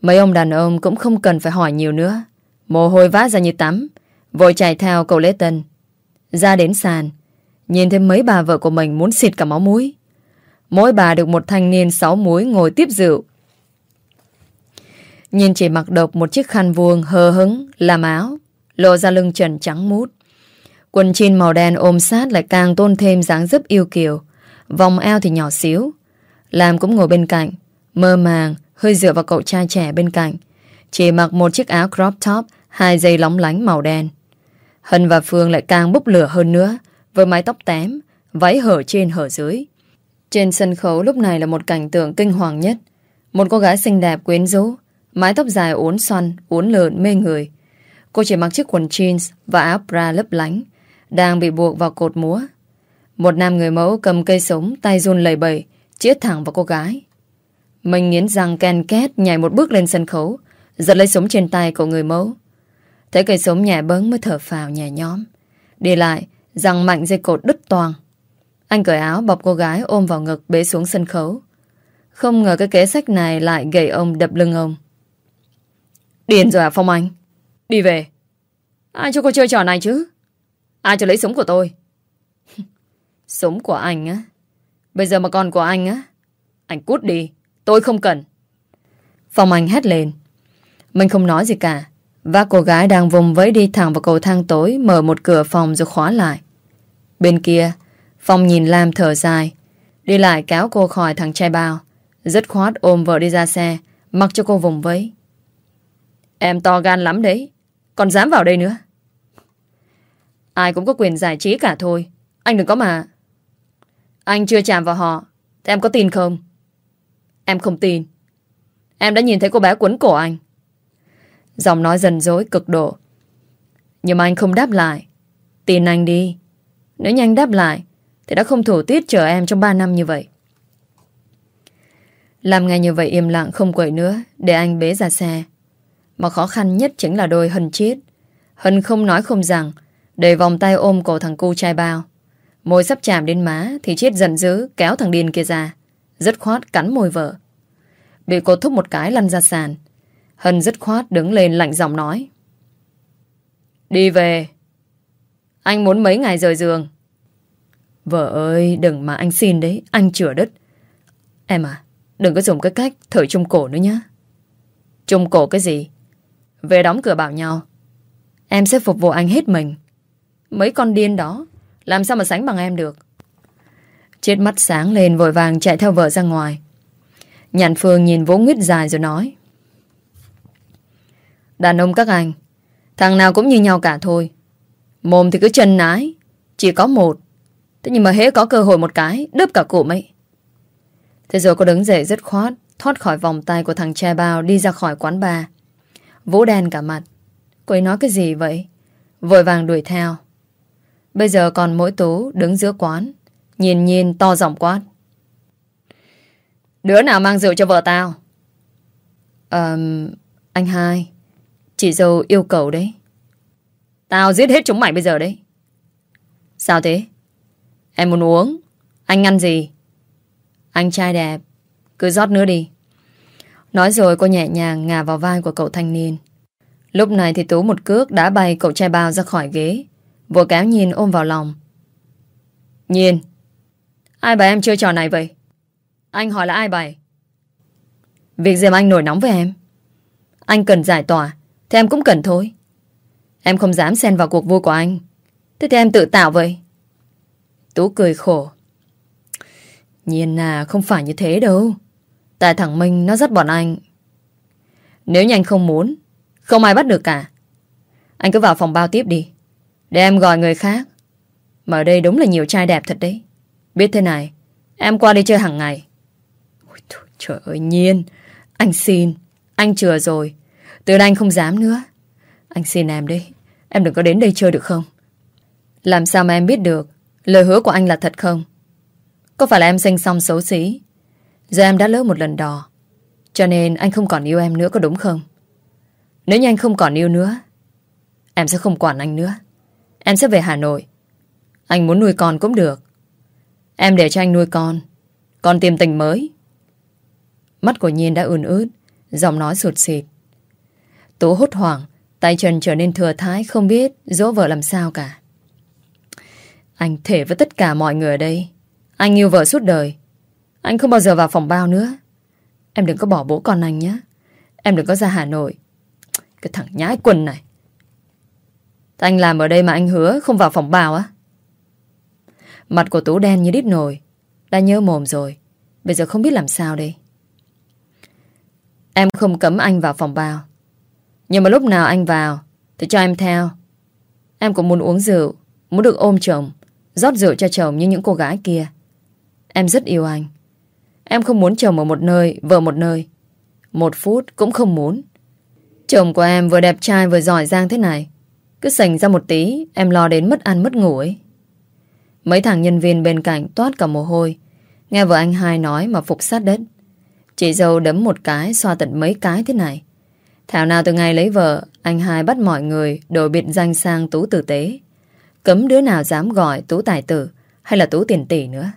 Mấy ông đàn ông cũng không cần phải hỏi nhiều nữa. Mồ hôi vã ra như tắm. Vội chạy theo cậu lễ tân. Ra đến sàn. Nhìn thấy mấy bà vợ của mình muốn xịt cả máu muối. Mỗi bà được một thanh niên sáu muối ngồi tiếp rượu. Nhìn chỉ mặc độc một chiếc khăn vuông hờ hứng, làm áo, lộ ra lưng trần trắng mút. Quần jean màu đen ôm sát lại càng tôn thêm dáng dấp yêu kiều. Vòng eo thì nhỏ xíu. Lam cũng ngồi bên cạnh, mơ màng, hơi dựa vào cậu trai trẻ bên cạnh. Chỉ mặc một chiếc áo crop top, hai dây lóng lánh màu đen. Hân và Phương lại càng bốc lửa hơn nữa, với mái tóc tém, váy hở trên hở dưới. Trên sân khấu lúc này là một cảnh tượng kinh hoàng nhất. Một cô gái xinh đẹp quyến rũ, mái tóc dài uốn xoăn, uốn lượn mê người. Cô chỉ mặc chiếc quần jeans và áo bra lấp lánh, đang bị buộc vào cột múa. Một nam người mẫu cầm cây súng, tay run lầy bầy, chĩa thẳng vào cô gái. Mình nghiến răng ken két nhảy một bước lên sân khấu, giật lấy súng trên tay của người mẫu. Thấy cây súng nhẹ bấn mới thở phào nhẹ nhõm. Đi lại, răng mạnh dây cột đứt toàn. Anh cởi áo bọc cô gái ôm vào ngực bế xuống sân khấu. Không ngờ cái kế sách này lại gầy ông đập lưng ông. Điên rồi à Phong Anh? Đi về. Ai cho cô chơi trò này chứ? Ai cho lấy súng của tôi? súng của anh á? Bây giờ mà còn của anh á? Anh cút đi. Tôi không cần. Phòng Anh hét lên. Mình không nói gì cả. Và cô gái đang vùng vẫy đi thẳng vào cầu thang tối mở một cửa phòng rồi khóa lại. Bên kia, Phong nhìn Lam thở dài Đi lại kéo cô khỏi thằng trai bao Dứt khoát ôm vợ đi ra xe Mặc cho cô vùng vẫy Em to gan lắm đấy Còn dám vào đây nữa Ai cũng có quyền giải trí cả thôi. Anh đừng có mà. Anh chưa chạm vào họ. Em có tin không? Em không tin. Em đã nhìn thấy cô bé quấn cổ anh. Giọng nói dần dối, cực độ. Nhưng mà anh không đáp lại. Tin anh đi. Nếu như anh đáp lại, Thì đã không thủ tiết chờ em trong 3 năm như vậy. Làm ngay như vậy im lặng không quậy nữa, Để anh bế ra xe. Mà khó khăn nhất chính là đôi Hân chết Hân không nói không rằng để vòng tay ôm cổ thằng cu trai bao. Môi sắp chạm đến má Thì chết giận dữ, kéo thằng điên kia ra. Rất khoát cắn môi vợ. Bị cô thúc một cái lăn ra sàn. Hân dứt khoát đứng lên lạnh giọng nói. Đi về. Anh muốn mấy ngày rời giường? Vợ ơi, đừng mà anh xin đấy, Anh chữa đất Em à đừng có dùng cái cách thở chung cổ nữa nhé chung cổ cái gì? Về đóng cửa bảo nhau. Em sẽ phục vụ anh hết mình. Mấy con điên đó, Làm sao mà sánh bằng em được? Chết mắt sáng lên, vội vàng chạy theo vợ ra ngoài. Nhàn Phương nhìn Vũ Nguyết dài rồi nói. Đàn ông các anh, Thằng nào cũng như nhau cả thôi. Mồm thì cứ chân nái, Chỉ có một. Thế nhưng mà hễ có cơ hội một cái Đớp cả cụm ấy. Thế rồi cô đứng dậy rất khoát, Thoát khỏi vòng tay của thằng trai bao Đi ra khỏi quán bar. Vũ đen cả mặt. Cô ấy nói cái gì vậy? Vội vàng đuổi theo. Bây giờ còn mỗi Tú đứng giữa quán, Nhìn nhìn to giọng quát. Đứa nào mang rượu cho vợ tao? Ờ Anh hai, Chị dâu yêu cầu đấy. Tao giết hết chúng mày bây giờ đấy. Sao thế? Em muốn uống, Anh ăn gì? Anh trai đẹp, Cứ rót nữa đi. Nói rồi cô nhẹ nhàng ngả vào vai của cậu thanh niên. Lúc này thì Tú một cước đã bay cậu trai bao ra khỏi ghế vừa kéo nhìn ôm vào lòng. Nhiên Ai bảo em chơi trò này vậy? Anh hỏi là ai bày? Việc gì mà anh nổi nóng với em? Anh cần giải tỏa, Thì em cũng cần thôi. Em không dám xen vào cuộc vui của anh. Thế thì em tự tạo vậy. Tú cười khổ. Nhiên à không phải như thế đâu. Tại thằng Minh nó rất bọn anh. Nếu như anh không muốn, Không ai bắt được cả. Anh cứ vào phòng bao tiếp đi. Để em gọi người khác. Mà ở đây đúng là nhiều trai đẹp thật đấy. Biết thế này Em qua đi chơi hàng ngày. Ôi, Trời ơi Nhiên. Anh xin Anh chừa rồi. Từ đây anh không dám nữa. Anh xin em đi. Em đừng có đến đây chơi được không? Làm sao mà em biết được Lời hứa của anh là thật không? Có phải là em sinh xong xấu xí? Giờ em đã lỡ một lần đò Cho nên anh không còn yêu em nữa có đúng không? Nếu như anh không còn yêu nữa Em sẽ không quản anh nữa. Em sẽ về Hà Nội. Anh muốn nuôi con cũng được. Em để cho anh nuôi con. Con tìm tình mới. Mắt của Nhiên đã ươn ướt, Giọng nói sụt xịt Tú hốt hoảng, Tay chân trở nên thừa thái, Không biết dỗ vợ làm sao cả. Anh thể với tất cả mọi người ở đây. Anh yêu vợ suốt đời. Anh không bao giờ vào phòng bao nữa. Em đừng có bỏ bố con anh nhé. Em đừng có ra Hà Nội. Cái thằng nhái quần này. Anh làm ở đây mà anh hứa không vào phòng bào á? Mặt của Tú đen như đít nồi. Đã nhớ mồm rồi. Bây giờ không biết làm sao đây. Em không cấm anh vào phòng bào, Nhưng mà lúc nào anh vào Thì cho em theo. Em cũng muốn uống rượu Muốn được ôm chồng rót rượu cho chồng như những cô gái kia. Em rất yêu anh. Em không muốn chồng ở một nơi Vợ một nơi. Một phút cũng không muốn. Chồng của em vừa đẹp trai vừa giỏi giang thế này. Cứ sành ra một tí, Em lo đến mất ăn mất ngủ ấy. Mấy thằng nhân viên bên cạnh toát cả mồ hôi. Nghe vợ anh hai nói mà phục sát đất. Chị dâu đấm một cái, Xoa tận mấy cái thế này. Thảo nào từ ngày lấy vợ, Anh hai bắt mọi người đổi biệt danh sang Tú tử tế. Cấm đứa nào dám gọi Tú tài tử Hay là Tú tiền tỷ nữa.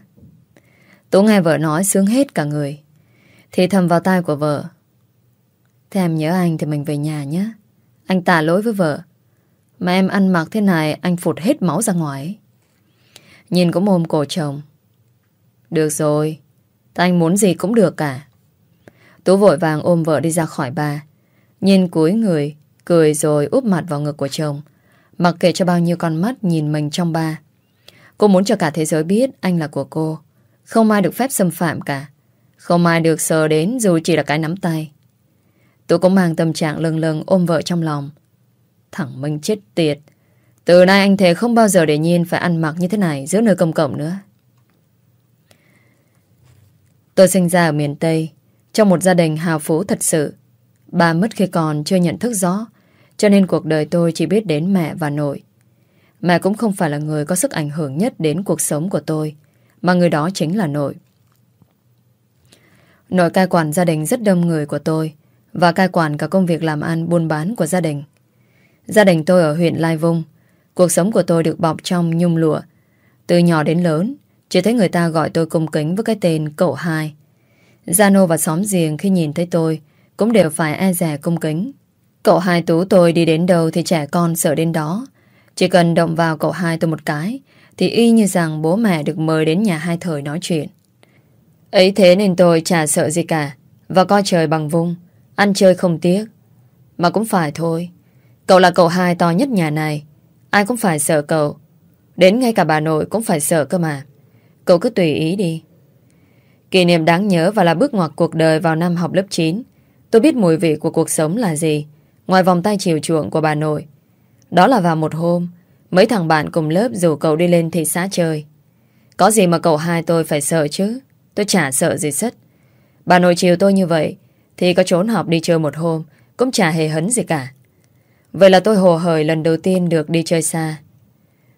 Tú nghe vợ nói sướng hết cả người. Thì thầm vào tai của vợ. Thế em nhớ anh thì mình về nhà nhé. Anh tả lỗi với vợ. Mà em ăn mặc thế này, Anh phụt hết máu ra ngoài Nhìn cũng ôm cổ chồng Được rồi, Ta anh muốn gì cũng được cả Tú vội vàng ôm vợ đi ra khỏi bà Nhìn cúi người, Cười rồi úp mặt vào ngực của chồng Mặc kệ cho bao nhiêu con mắt nhìn mình trong ba Cô muốn cho cả thế giới biết anh là của cô. Không ai được phép xâm phạm cả. Không ai được sờ đến dù chỉ là cái nắm tay. tú cũng mang tâm trạng lâng lâng ôm vợ trong lòng. Thằng Minh chết tiệt. Từ nay anh thề không bao giờ để Nhiên phải ăn mặc như thế này giữa nơi công cộng nữa. Tôi sinh ra ở miền Tây, trong một gia đình hào phú thật sự. Ba mất khi còn chưa nhận thức rõ, cho nên cuộc đời tôi chỉ biết đến mẹ và nội. Mẹ cũng không phải là người có sức ảnh hưởng nhất đến cuộc sống của tôi, mà người đó chính là nội. Nội cai quản gia đình rất đông người của tôi và cai quản cả công việc làm ăn buôn bán của gia đình. Gia đình tôi ở huyện Lai Vung, cuộc sống của tôi được bọc trong nhung lụa. Từ nhỏ đến lớn, chỉ thấy người ta gọi tôi cung kính với cái tên cậu hai. Gia nô và xóm giềng khi nhìn thấy tôi cũng đều phải e rẻ cung kính. Cậu hai tú tôi đi đến đâu thì trẻ con sợ đến đó. Chỉ cần động vào cậu hai tôi một cái thì y như rằng bố mẹ được mời đến nhà hai thời nói chuyện. Ấy thế nên tôi chả sợ gì cả và coi trời bằng vung, ăn chơi không tiếc. Mà cũng phải thôi. Cậu là cậu hai to nhất nhà này. Ai cũng phải sợ cậu. Đến ngay cả bà nội cũng phải sợ cơ mà. Cậu cứ tùy ý đi. Kỷ niệm đáng nhớ và là bước ngoặt cuộc đời vào năm học lớp 9. Tôi biết mùi vị của cuộc sống là gì. Ngoài vòng tay chiều chuộng của bà nội. Đó là vào một hôm, mấy thằng bạn cùng lớp rủ cậu đi lên thị xã chơi. Có gì mà cậu hai tôi phải sợ chứ. Tôi chả sợ gì sất. Bà nội chiều tôi như vậy, thì có trốn học đi chơi một hôm, cũng chả hề hấn gì cả. Vậy là tôi hồ hởi lần đầu tiên được đi chơi xa.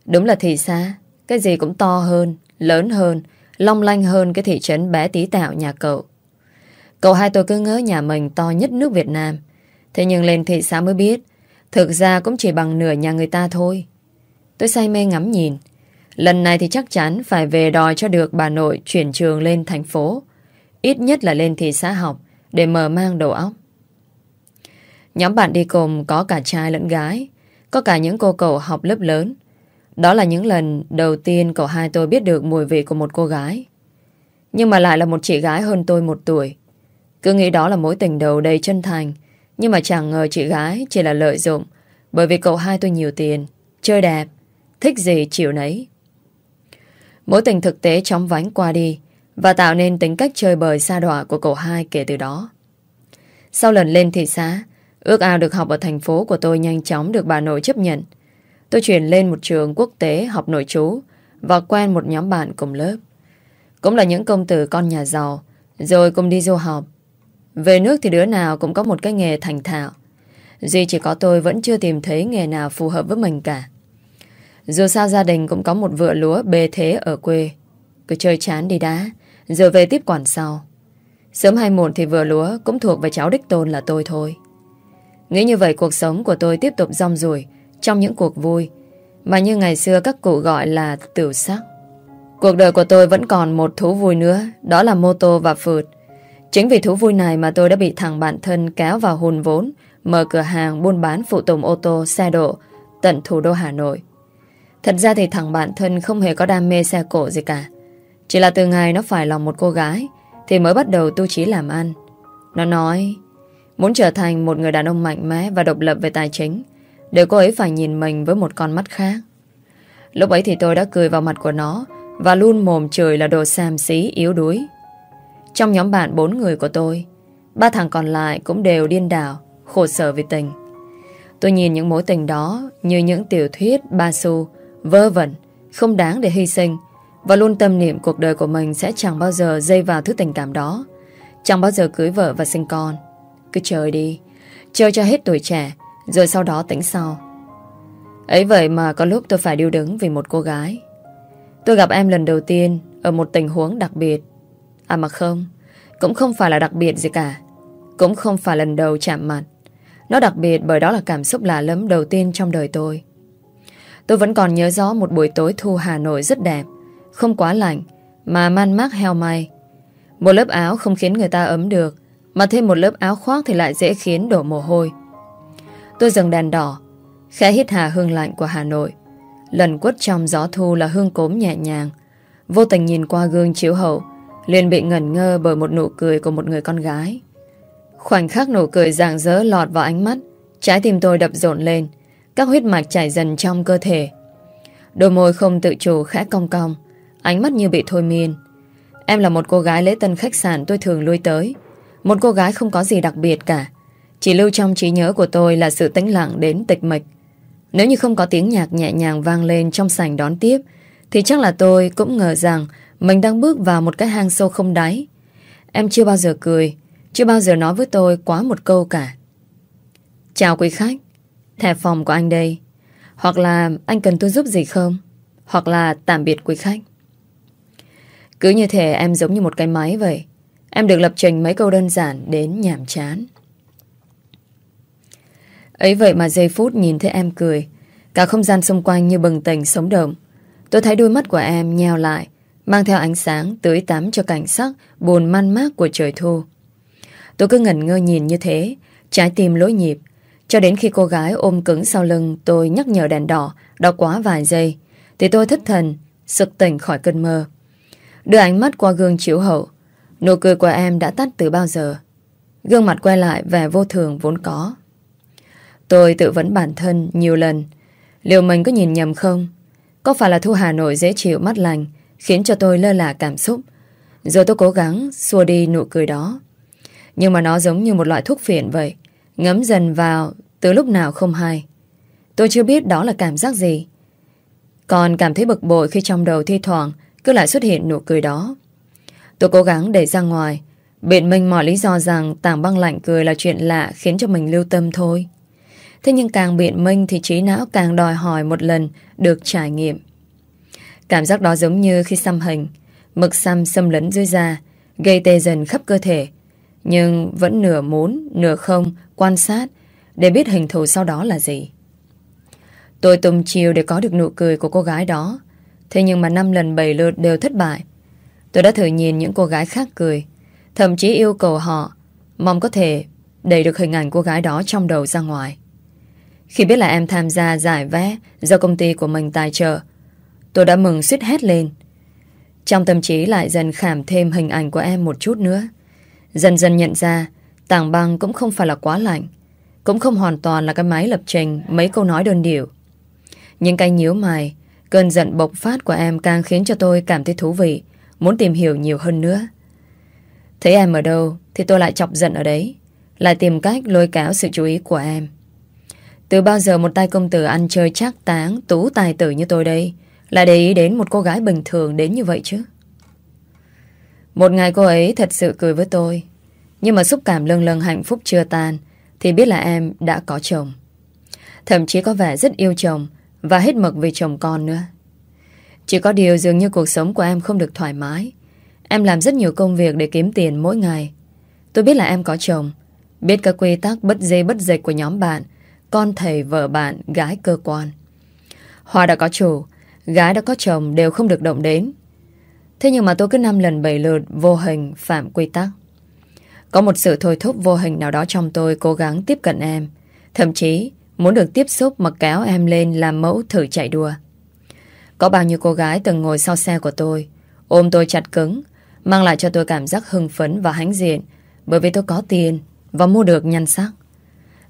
Đúng là thị xã, cái gì cũng to hơn, lớn hơn, long lanh hơn cái thị trấn bé tí tạo nhà cậu. Cậu hai tôi cứ ngỡ nhà mình to nhất nước Việt Nam. Thế nhưng lên thị xã mới biết, thực ra cũng chỉ bằng nửa nhà người ta thôi. Tôi say mê ngắm nhìn. Lần này thì chắc chắn phải về đòi cho được bà nội chuyển trường lên thành phố. Ít nhất là lên thị xã học để mở mang đầu óc. Nhóm bạn đi cùng có cả trai lẫn gái, có cả những cô cậu học lớp lớn. Đó là những lần đầu tiên cậu hai tôi biết được mùi vị của một cô gái. Nhưng mà lại là một chị gái hơn tôi một tuổi. Cứ nghĩ đó là mối tình đầu đầy chân thành, nhưng mà chẳng ngờ chị gái chỉ là lợi dụng, bởi vì cậu hai tôi nhiều tiền, chơi đẹp, thích gì chịu nấy. Mối tình thực tế chóng vánh qua đi và tạo nên tính cách chơi bời xa đọa của cậu hai kể từ đó. Sau lần lên thị xã, ước ao được học ở thành phố của tôi nhanh chóng được bà nội chấp nhận. Tôi chuyển lên một trường quốc tế học nội trú và quen một nhóm bạn cùng lớp. Cũng là những công tử con nhà giàu, rồi cùng đi du học. Về nước thì đứa nào cũng có một cái nghề thành thạo. Duy chỉ có tôi vẫn chưa tìm thấy nghề nào phù hợp với mình cả. Dù sao gia đình cũng có một vựa lúa bề thế ở quê. Cứ chơi chán đi đá, rồi về tiếp quản sau. Sớm hay muộn thì vựa lúa cũng thuộc về cháu đích tôn là tôi thôi. Nghĩ như vậy cuộc sống của tôi tiếp tục rong ruổi trong những cuộc vui mà như ngày xưa các cụ gọi là tử sắc. Cuộc đời của tôi vẫn còn một thú vui nữa, đó là mô tô và phượt. Chính vì thú vui này mà tôi đã bị thằng bạn thân kéo vào hùn vốn, mở cửa hàng buôn bán phụ tùng ô tô, xe độ, tận thủ đô Hà Nội. Thật ra thì thằng bạn thân không hề có đam mê xe cổ gì cả. Chỉ là từ ngày nó phải lòng một cô gái thì mới bắt đầu tu trí làm ăn. Nó nói muốn trở thành một người đàn ông mạnh mẽ và độc lập về tài chính để cô ấy phải nhìn mình với một con mắt khác. Lúc ấy thì tôi đã cười vào mặt của nó và luôn mồm trời là đồ xàm xí yếu đuối. Trong nhóm bạn bốn người của tôi, ba thằng còn lại cũng đều điên đảo, khổ sở vì tình. Tôi nhìn những mối tình đó như những tiểu thuyết ba xu, vơ vẩn, không đáng để hy sinh và luôn tâm niệm cuộc đời của mình sẽ chẳng bao giờ dây vào thứ tình cảm đó. Chẳng bao giờ cưới vợ và sinh con. Cứ chơi đi, chơi cho hết tuổi trẻ, rồi sau đó tính sau. Ấy vậy mà có lúc tôi phải điêu đứng vì một cô gái. Tôi gặp em lần đầu tiên ở một tình huống đặc biệt. À mà không, cũng không phải là đặc biệt gì cả. Cũng không phải lần đầu chạm mặt. Nó đặc biệt bởi đó là cảm xúc lạ lẫm đầu tiên trong đời tôi. Tôi vẫn còn nhớ rõ một buổi tối thu Hà Nội rất đẹp, không quá lạnh, mà man mác heo may. Một lớp áo không khiến người ta ấm được, mà thêm một lớp áo khoác thì lại dễ khiến đổ mồ hôi. Tôi dừng đèn đỏ, khẽ hít hà hương lạnh của Hà Nội. Lần quất trong gió thu là hương cốm nhẹ nhàng. Vô tình nhìn qua gương chiếu hậu, liền bị ngẩn ngơ bởi một nụ cười của một người con gái. Khoảnh khắc nụ cười rạng rỡ lọt vào ánh mắt, trái tim tôi đập rộn lên, các huyết mạch chảy dần trong cơ thể. Đôi môi không tự chủ khẽ cong cong Ánh mắt như bị thôi miên Em là một cô gái lễ tân khách sạn tôi thường lui tới một cô gái không có gì đặc biệt cả. Chỉ lưu trong trí nhớ của tôi là sự tĩnh lặng đến tịch mịch. Nếu như không có tiếng nhạc nhẹ nhàng vang lên trong sảnh đón tiếp, Thì chắc là tôi cũng ngờ rằng Mình đang bước vào một cái hang sâu không đáy. Em chưa bao giờ cười, Chưa bao giờ nói với tôi quá một câu cả. Chào quý khách, Thẻ phòng của anh đây. Hoặc là anh cần tôi giúp gì không? Hoặc là tạm biệt quý khách. Cứ như thể em giống như một cái máy vậy. Em được lập trình mấy câu đơn giản Đến nhảm chán. Ấy vậy mà giây phút nhìn thấy em cười. Cả không gian xung quanh như bừng tỉnh, sống động. Tôi thấy đôi mắt của em nheo lại, Mang theo ánh sáng tưới tắm cho cảnh sắc Buồn man mác của trời thu. Tôi cứ ngẩn ngơ nhìn như thế, Trái tim lối nhịp. Cho đến khi cô gái ôm cứng sau lưng tôi nhắc nhở đèn đỏ, đọc quá vài giây, thì tôi thất thần, sực tỉnh khỏi cơn mơ. Đưa ánh mắt qua gương chiếu hậu nụ cười của em đã tắt từ bao giờ. Gương mặt quay lại, vẻ vô thường vốn có. Tôi tự vấn bản thân nhiều lần liệu mình có nhìn nhầm không? Có phải là Thu Hà Nội dễ chịu mắt lành, khiến cho tôi lơ là cảm xúc rồi tôi cố gắng xua đi nụ cười đó. Nhưng mà nó giống như một loại thuốc phiện vậy, Ngấm dần vào từ lúc nào không hay. Tôi chưa biết đó là cảm giác gì. Còn cảm thấy bực bội khi trong đầu thi thoảng cứ lại xuất hiện nụ cười đó. Tôi cố gắng để ra ngoài, biện minh mọi lý do rằng tảng băng lạnh cười là chuyện lạ khiến cho mình lưu tâm thôi. Thế nhưng càng biện minh thì trí não càng đòi hỏi một lần được trải nghiệm. Cảm giác đó giống như khi xăm hình, mực xăm xâm lấn dưới da, gây tê dần khắp cơ thể, nhưng vẫn nửa muốn, nửa không quan sát để biết hình thù sau đó là gì. Tôi tung chiều để có được nụ cười của cô gái đó. Thế nhưng mà năm lần bảy lượt đều thất bại. Tôi đã thử nhìn những cô gái khác cười. Thậm chí yêu cầu họ mong có thể đẩy được hình ảnh cô gái đó trong đầu ra ngoài. Khi biết là em tham gia giải vé do công ty của mình tài trợ, tôi đã mừng suýt hét lên. Trong tâm trí lại dần khảm thêm hình ảnh của em một chút nữa. Dần dần nhận ra Tảng băng cũng không phải là quá lạnh Cũng không hoàn toàn là cái máy lập trình Mấy câu nói đơn điệu Những cái nhíu mày Cơn giận bộc phát của em càng khiến cho tôi cảm thấy thú vị Muốn tìm hiểu nhiều hơn nữa. Thấy em ở đâu Thì tôi lại chọc giận ở đấy, Lại tìm cách lôi kéo sự chú ý của em. Từ bao giờ một tay công tử ăn chơi chắc táng, Tú tài tử như tôi đây, Lại để ý đến một cô gái bình thường đến như vậy chứ? Một ngày cô ấy thật sự cười với tôi, nhưng mà xúc cảm lâng lâng hạnh phúc chưa tan Thì biết là em đã có chồng. Thậm chí có vẻ rất yêu chồng Và hết mực vì chồng con nữa. Chỉ có điều dường như cuộc sống của em không được thoải mái. Em làm rất nhiều công việc để kiếm tiền mỗi ngày. Tôi biết là em có chồng. Biết các quy tắc bất dê bất dịch của nhóm bạn Con thầy, vợ bạn, gái cơ quan. Hoa đã có chủ Gái đã có chồng đều không được động đến. Thế nhưng mà tôi cứ năm lần bảy lượt Vô hình phạm quy tắc. Có một sự thôi thúc vô hình nào đó trong tôi cố gắng tiếp cận em. Thậm chí muốn được tiếp xúc mà kéo em lên làm mẫu thử chạy đua. Có bao nhiêu cô gái từng ngồi sau xe của tôi, ôm tôi chặt cứng, mang lại cho tôi cảm giác hưng phấn và hãnh diện bởi vì tôi có tiền và mua được nhan sắc.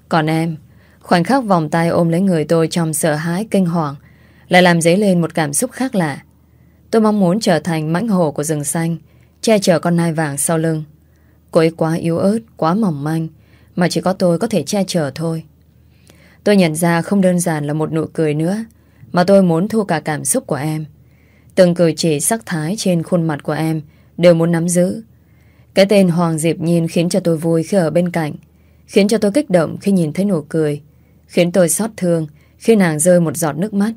Còn em, khoảnh khắc vòng tay ôm lấy người tôi trong sợ hãi kinh hoàng lại làm dấy lên một cảm xúc khác lạ. Tôi mong muốn trở thành mãnh hổ của rừng xanh, che chở con nai vàng sau lưng. Cô ấy quá yếu ớt, quá mỏng manh Mà chỉ có tôi có thể che chở thôi Tôi nhận ra không đơn giản là một nụ cười nữa mà tôi muốn thu cả cảm xúc của em Từng cử chỉ sắc thái trên khuôn mặt của em Đều muốn nắm giữ Cái tên Hoàng Diệp Nhiên khiến cho tôi vui khi ở bên cạnh Khiến cho tôi kích động khi nhìn thấy nụ cười Khiến tôi xót thương Khi nàng rơi một giọt nước mắt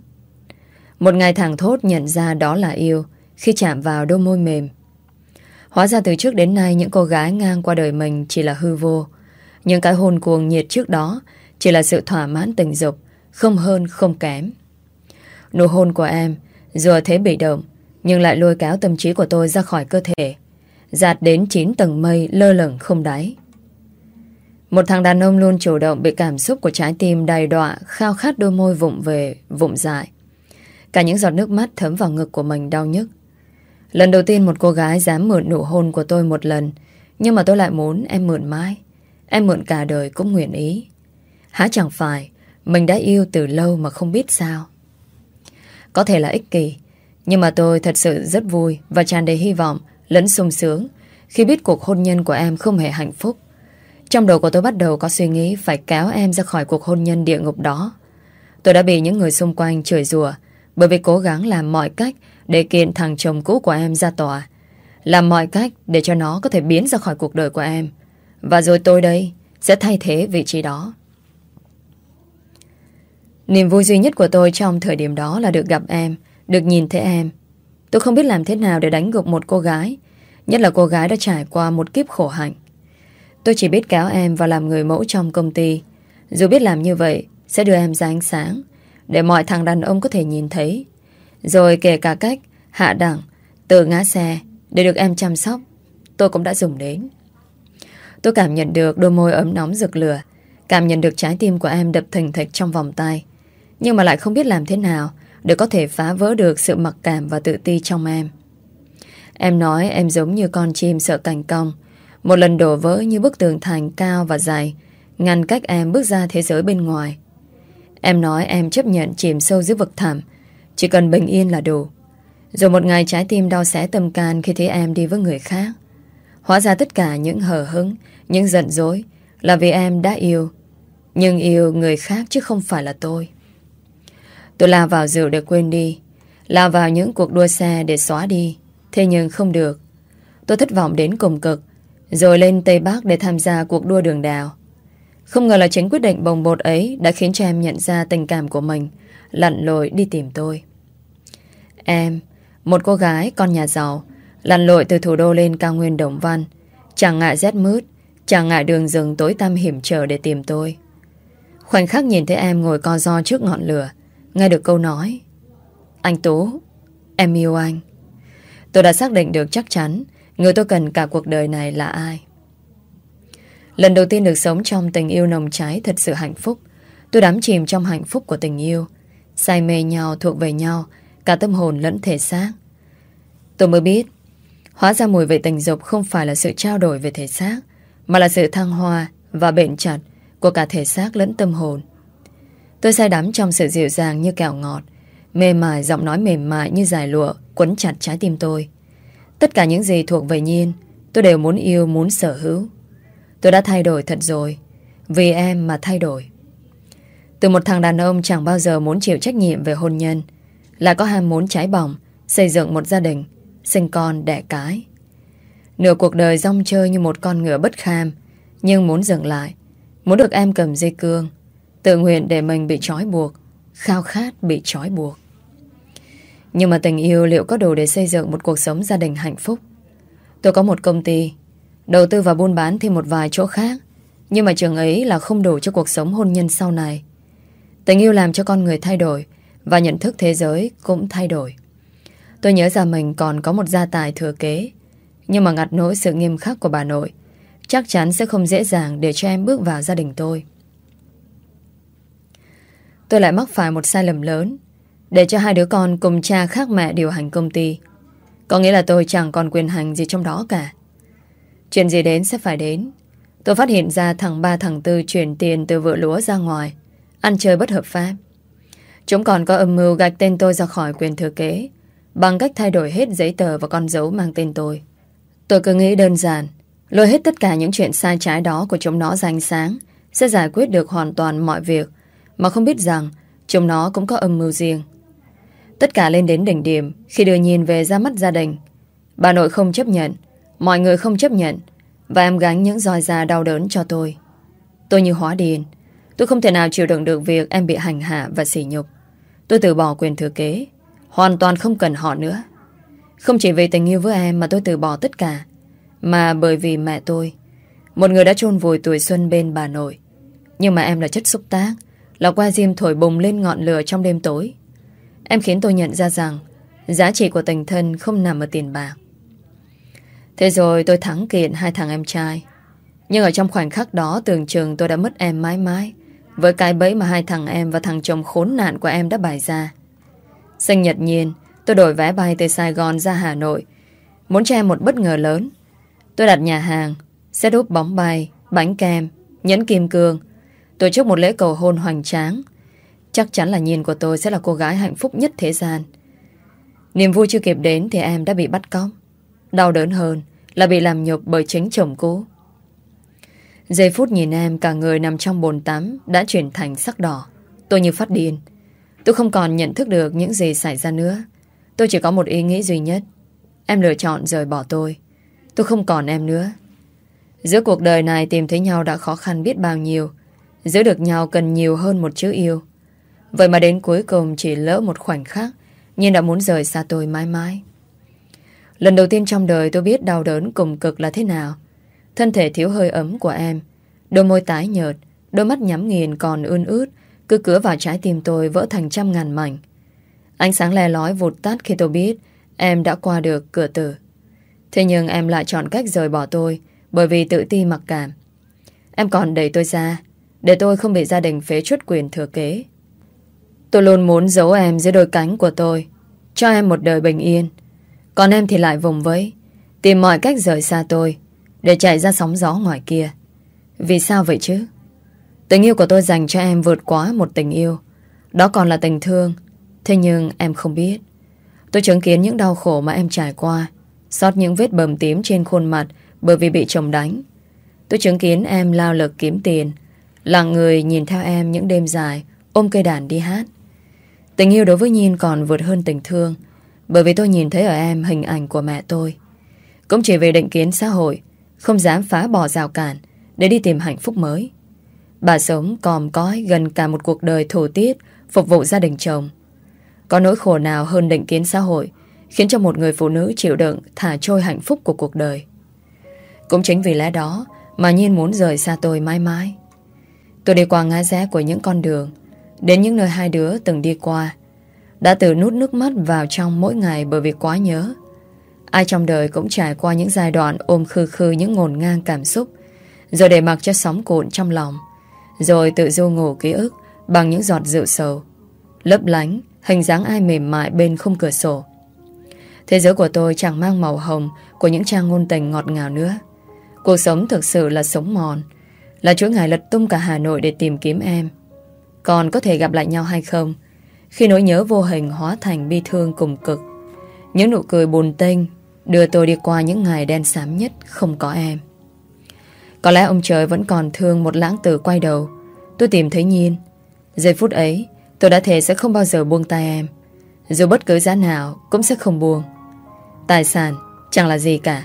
Một ngày thẳng thốt nhận ra đó là yêu Khi chạm vào đôi môi mềm Hóa ra từ trước đến nay những cô gái ngang qua đời mình chỉ là hư vô. Những cái hồn cuồng nhiệt trước đó chỉ là sự thỏa mãn tình dục, không hơn không kém. Nụ hôn của em, dù thế bị động, nhưng lại lôi kéo tâm trí của tôi ra khỏi cơ thể, dạt đến 9 tầng mây lơ lửng không đáy. Một thằng đàn ông luôn chủ động bị cảm xúc của trái tim đầy đọa, khao khát đôi môi vụng về, vụng dại. Cả những giọt nước mắt thấm vào ngực của mình đau nhức. Lần đầu tiên một cô gái dám mượn nụ hôn của tôi một lần Nhưng mà tôi lại muốn em mượn mãi Em mượn cả đời cũng nguyện ý Há chẳng phải Mình đã yêu từ lâu mà không biết sao có thể là ích kỷ. Nhưng mà tôi thật sự rất vui và tràn đầy hy vọng, lẫn sung sướng khi biết cuộc hôn nhân của em không hề hạnh phúc. Trong đầu của tôi bắt đầu có suy nghĩ phải kéo em ra khỏi cuộc hôn nhân địa ngục đó. Tôi đã bị những người xung quanh chửi rủa bởi vì cố gắng làm mọi cách để kiện thằng chồng cũ của em ra tòa. Làm mọi cách để cho nó có thể biến ra khỏi cuộc đời của em. Và rồi tôi đây sẽ thay thế vị trí đó. Niềm vui duy nhất của tôi trong thời điểm đó là được gặp em, được nhìn thấy em. Tôi không biết làm thế nào để đánh gục một cô gái, nhất là cô gái đã trải qua một kiếp khổ hạnh. Tôi chỉ biết cáo em và làm người mẫu trong công ty. Dù biết làm như vậy sẽ đưa em ra ánh sáng, để mọi thằng đàn ông có thể nhìn thấy. Rồi kể cả cách hạ đẳng, tự ngã xe để được em chăm sóc, tôi cũng đã dùng đến. Tôi cảm nhận được đôi môi ấm nóng rực lửa, cảm nhận được trái tim của em đập thình thịch trong vòng tay. Nhưng mà lại không biết làm thế nào để có thể phá vỡ được sự mặc cảm và tự ti trong em. Em nói em giống như con chim sợ cành cong, một lần đổ vỡ như bức tường thành cao và dài, ngăn cách em bước ra thế giới bên ngoài. Em nói em chấp nhận chìm sâu dưới vực thẳm, chỉ cần bình yên là đủ. Rồi một ngày trái tim đau xé tâm can khi thấy em đi với người khác. Hóa ra tất cả những hờ hứng, những giận dỗi là vì em đã yêu. Nhưng yêu người khác chứ không phải là tôi. Tôi lao vào rượu để quên đi. Lao vào những cuộc đua xe để xóa đi. Thế nhưng không được. Tôi thất vọng đến cùng cực. Rồi lên Tây Bắc để tham gia cuộc đua đường đào. Không ngờ là chính quyết định bồng bột ấy đã khiến cho em nhận ra tình cảm của mình, lặn lội đi tìm tôi. Em, một cô gái con nhà giàu, lặn lội từ thủ đô lên cao nguyên Đồng Văn, chẳng ngại rét mướt, chẳng ngại đường rừng tối tăm hiểm trở để tìm tôi. Khoảnh khắc nhìn thấy em ngồi co ro trước ngọn lửa, nghe được câu nói Anh Tú, em yêu anh. Tôi đã xác định được chắc chắn người tôi cần cả cuộc đời này là ai. Lần đầu tiên được sống trong tình yêu nồng cháy thật sự hạnh phúc. Tôi đắm chìm trong hạnh phúc của tình yêu. Say mê nhau thuộc về nhau, cả tâm hồn lẫn thể xác. Tôi mới biết, hóa ra mùi vị tình dục không phải là sự trao đổi về thể xác, mà là sự thăng hoa và bền chặt của cả thể xác lẫn tâm hồn. Tôi say đắm trong sự dịu dàng như kẹo ngọt, mềm mại giọng nói mềm mại như dài lụa quấn chặt trái tim tôi. Tất cả những gì thuộc về Nhiên, tôi đều muốn yêu, muốn sở hữu. Tôi đã thay đổi thật rồi Vì em mà thay đổi Từ một thằng đàn ông chẳng bao giờ muốn chịu trách nhiệm về hôn nhân lại có ham muốn trái bỏng Xây dựng một gia đình Sinh con đẻ cái Nửa cuộc đời rong chơi như một con ngựa bất kham Nhưng muốn dừng lại Muốn được em cầm dây cương Tự nguyện để mình bị trói buộc, Khao khát bị trói buộc. Nhưng mà tình yêu liệu có đủ để xây dựng một cuộc sống gia đình hạnh phúc? Tôi có một công ty, Đầu tư và buôn bán thêm một vài chỗ khác, Nhưng mà trường ấy là không đủ cho cuộc sống hôn nhân sau này. Tình yêu làm cho con người thay đổi Và nhận thức thế giới cũng thay đổi. Tôi nhớ ra mình còn có một gia tài thừa kế, Nhưng mà ngặt nỗi sự nghiêm khắc của bà nội, Chắc chắn sẽ không dễ dàng để cho em bước vào gia đình tôi Tôi tôi lại mắc phải một sai lầm lớn Để cho hai đứa con cùng cha khác mẹ điều hành công ty, Có nghĩa là tôi chẳng còn quyền hành gì trong đó cả Chuyện gì đến sẽ phải đến. Tôi phát hiện ra thằng ba, thằng tư chuyển tiền từ vựa lúa ra ngoài. Ăn chơi bất hợp pháp. Chúng còn có âm mưu gạch tên tôi ra khỏi quyền thừa kế, bằng cách thay đổi hết giấy tờ và con dấu mang tên tôi. Tôi cứ nghĩ đơn giản, lôi hết tất cả những chuyện sai trái đó của chúng nó ra ánh sáng, sẽ giải quyết được hoàn toàn mọi việc mà không biết rằng, chúng nó cũng có âm mưu riêng. Tất cả lên đến đỉnh điểm, khi đưa nhìn về ra mắt gia đình. Bà nội không chấp nhận, Mọi người không chấp nhận, Và em gánh những roi da đau đớn cho tôi Tôi như hóa điên, Tôi không thể nào chịu đựng được việc em bị hành hạ và sỉ nhục Tôi từ bỏ quyền thừa kế, Hoàn toàn không cần họ nữa Không chỉ vì tình yêu với em mà tôi từ bỏ tất cả, Mà bởi vì mẹ tôi, Một người đã chôn vùi tuổi xuân bên bà nội Nhưng mà em là chất xúc tác là qua diêm thổi bùng lên ngọn lửa trong đêm tối Em khiến tôi nhận ra rằng Giá trị của tình thân không nằm ở tiền bạc Thế rồi tôi thắng kiện hai thằng em trai. Nhưng ở trong khoảnh khắc đó tưởng chừng tôi đã mất em mãi mãi. Với cái bẫy mà hai thằng em và thằng chồng khốn nạn của em đã bày ra. Sinh nhật nhiên, tôi đổi vé bay từ Sài Gòn ra Hà Nội. Muốn cho em một bất ngờ lớn. Tôi đặt nhà hàng, xe đốt bóng bay, bánh kem, nhẫn kim cương. Tổ chức một lễ cầu hôn hoành tráng. Chắc chắn là nhìn của tôi sẽ là cô gái hạnh phúc nhất thế gian. Niềm vui chưa kịp đến thì em đã bị bắt cóc. Đau đớn hơn là bị làm nhục bởi chính chồng cũ. Giây phút nhìn em, cả người nằm trong bồn tắm đã chuyển thành sắc đỏ. Tôi như phát điên. Tôi không còn nhận thức được những gì xảy ra nữa. Tôi chỉ có một ý nghĩ duy nhất. Em lựa chọn rời bỏ tôi. Tôi không còn em nữa. Giữa cuộc đời này tìm thấy nhau đã khó khăn biết bao nhiêu. Giữ được nhau cần nhiều hơn một chữ yêu. Vậy mà đến cuối cùng chỉ lỡ một khoảnh khắc nhưng đã muốn rời xa tôi mãi mãi. Lần đầu tiên trong đời tôi biết đau đớn cùng cực là thế nào. Thân thể thiếu hơi ấm của em. Đôi môi tái nhợt, đôi mắt nhắm nghiền còn ươn ướt, cứ cứa vào trái tim tôi vỡ thành trăm ngàn mảnh. Ánh sáng le lói vụt tắt khi tôi biết em đã qua được cửa tử. Thế nhưng em lại chọn cách rời bỏ tôi bởi vì tự ti mặc cảm. Em còn đẩy tôi ra để tôi không bị gia đình phế chuất quyền thừa kế. Tôi luôn muốn giấu em dưới đôi cánh của tôi, cho em một đời bình yên. Còn em thì lại vùng vẫy, tìm mọi cách rời xa tôi, để chạy ra sóng gió ngoài kia. Vì sao vậy chứ? Tình yêu của tôi dành cho em vượt quá một tình yêu. Đó còn là tình thương. Thế nhưng em không biết. Tôi chứng kiến những đau khổ mà em trải qua. Xót những vết bầm tím trên khuôn mặt bởi vì bị chồng đánh. Tôi chứng kiến em lao lực kiếm tiền. Là người nhìn theo em những đêm dài, ôm cây đàn đi hát. Tình yêu đối với Nhìn còn vượt hơn tình thương, bởi vì tôi nhìn thấy ở em hình ảnh của mẹ tôi. Cũng chỉ vì định kiến xã hội, không dám phá bỏ rào cản để đi tìm hạnh phúc mới. Bà sống còm cói gần cả một cuộc đời thổ tiết, phục vụ gia đình chồng. Có nỗi khổ nào hơn định kiến xã hội, khiến cho một người phụ nữ chịu đựng, thả trôi hạnh phúc của cuộc đời. Cũng chính vì lẽ đó mà Nhiên muốn rời xa tôi mãi mãi. Tôi đi qua ngã rẽ của những con đường đến những nơi hai đứa từng đi qua. Đã tự nút nước mắt vào trong mỗi ngày bởi vì quá nhớ. Ai trong đời cũng trải qua những giai đoạn ôm khư khư những ngổn ngang cảm xúc rồi để mặc cho sóng cuộn trong lòng rồi tự du ngủ ký ức bằng những giọt rượu sầu. Lấp lánh, hình dáng ai mềm mại bên khung cửa sổ. Thế giới của tôi chẳng mang màu hồng của những trang ngôn tình ngọt ngào nữa. Cuộc sống thực sự là sống mòn, là chuỗi ngày lật tung cả Hà Nội để tìm kiếm em. Còn có thể gặp lại nhau hay không? Khi nỗi nhớ vô hình hóa thành bi thương cùng cực. Những nụ cười buồn tênh đưa tôi đi qua những ngày đen xám nhất không có em. Có lẽ ông trời vẫn còn thương một lãng tử quay đầu. Tôi tìm thấy Nhiên. Giây phút ấy, tôi đã thề sẽ không bao giờ buông tay em. Dù bất cứ giá nào cũng sẽ không buông. Tài sản chẳng là gì cả.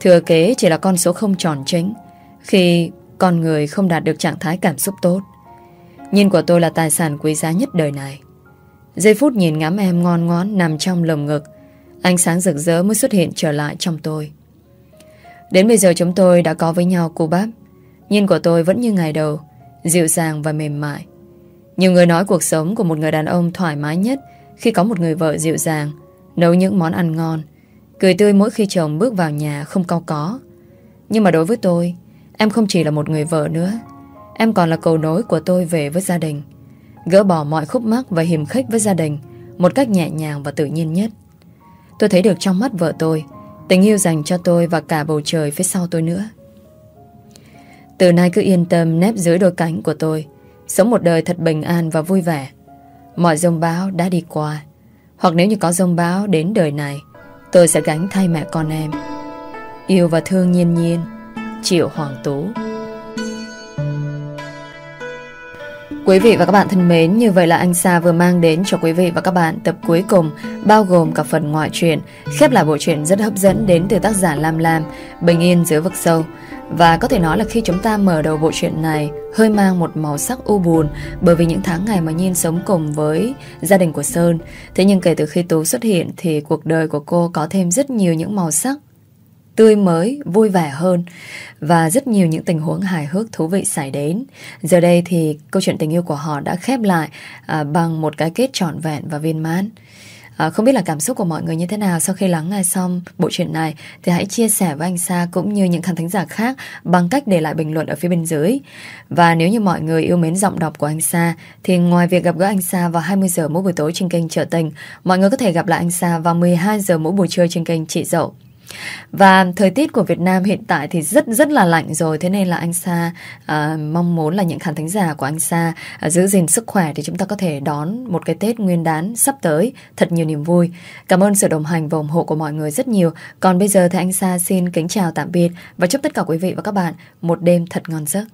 Thừa kế chỉ là con số không tròn chính khi con người không đạt được trạng thái cảm xúc tốt. Nhìn của tôi là tài sản quý giá nhất đời này. Giây phút nhìn ngắm em ngon ngón nằm trong lồng ngực, ánh sáng rực rỡ mới xuất hiện trở lại trong tôi. Đến bây giờ chúng tôi đã có với nhau cô bác. Nhìn của tôi vẫn như ngày đầu, dịu dàng và mềm mại. Nhiều người nói cuộc sống của một người đàn ông thoải mái nhất khi có một người vợ dịu dàng, nấu những món ăn ngon, cười tươi mỗi khi chồng bước vào nhà không cao có. Nhưng mà đối với tôi, em không chỉ là một người vợ nữa. Em còn là cầu nối của tôi về với gia đình. Gỡ bỏ mọi khúc mắc và hiểm khích với gia đình một cách nhẹ nhàng và tự nhiên nhất. Tôi thấy được trong mắt vợ tôi Tình yêu dành cho tôi và cả bầu trời phía sau tôi nữa. Từ nay cứ yên tâm nép dưới đôi cánh của tôi, sống một đời thật bình an và vui vẻ. Mọi dông báo đã đi qua, hoặc nếu như có dông báo đến đời này, tôi sẽ gánh thay mẹ con em. Yêu và thương nhiên nhiên, Triệu Hoàng Tú. Quý vị và các bạn thân mến, như vậy là anh Sa vừa mang đến cho quý vị và các bạn tập cuối cùng bao gồm cả phần ngoại truyện, khép lại bộ truyện rất hấp dẫn đến từ tác giả Lam Lam, Bình Yên dưới vực sâu. Và có thể nói là khi chúng ta mở đầu bộ truyện này hơi mang một màu sắc u buồn bởi vì những tháng ngày mà Nhiên sống cùng với gia đình của Sơn. Thế nhưng kể từ khi Tú xuất hiện thì cuộc đời của cô có thêm rất nhiều những màu sắc tươi mới, vui vẻ hơn và rất nhiều những tình huống hài hước thú vị xảy đến. Giờ đây thì câu chuyện tình yêu của họ đã khép lại à, bằng một cái kết trọn vẹn và viên mãn. À, không biết là cảm xúc của mọi người như thế nào sau khi lắng nghe xong bộ truyện này thì hãy chia sẻ với anh Sa cũng như những khán thính giả khác bằng cách để lại bình luận ở phía bên dưới. Và nếu như mọi người yêu mến giọng đọc của anh Sa thì ngoài việc gặp gỡ anh Sa vào 20 giờ mỗi buổi tối trên kênh Trợ Tình, mọi người có thể gặp lại anh Sa vào 12 giờ mỗi buổi trưa trên kênh Chị Dậu. Và thời tiết của Việt Nam hiện tại thì rất rất là lạnh rồi. Thế nên là anh Sa à, mong muốn là những khán thính giả của anh Sa à, giữ gìn sức khỏe Thì chúng ta có thể đón một cái Tết nguyên đán sắp tới. Thật nhiều niềm vui. Cảm ơn sự đồng hành và ủng hộ của mọi người rất nhiều. Còn bây giờ thì anh Sa xin kính chào tạm biệt Và chúc tất cả quý vị và các bạn một đêm thật ngon giấc.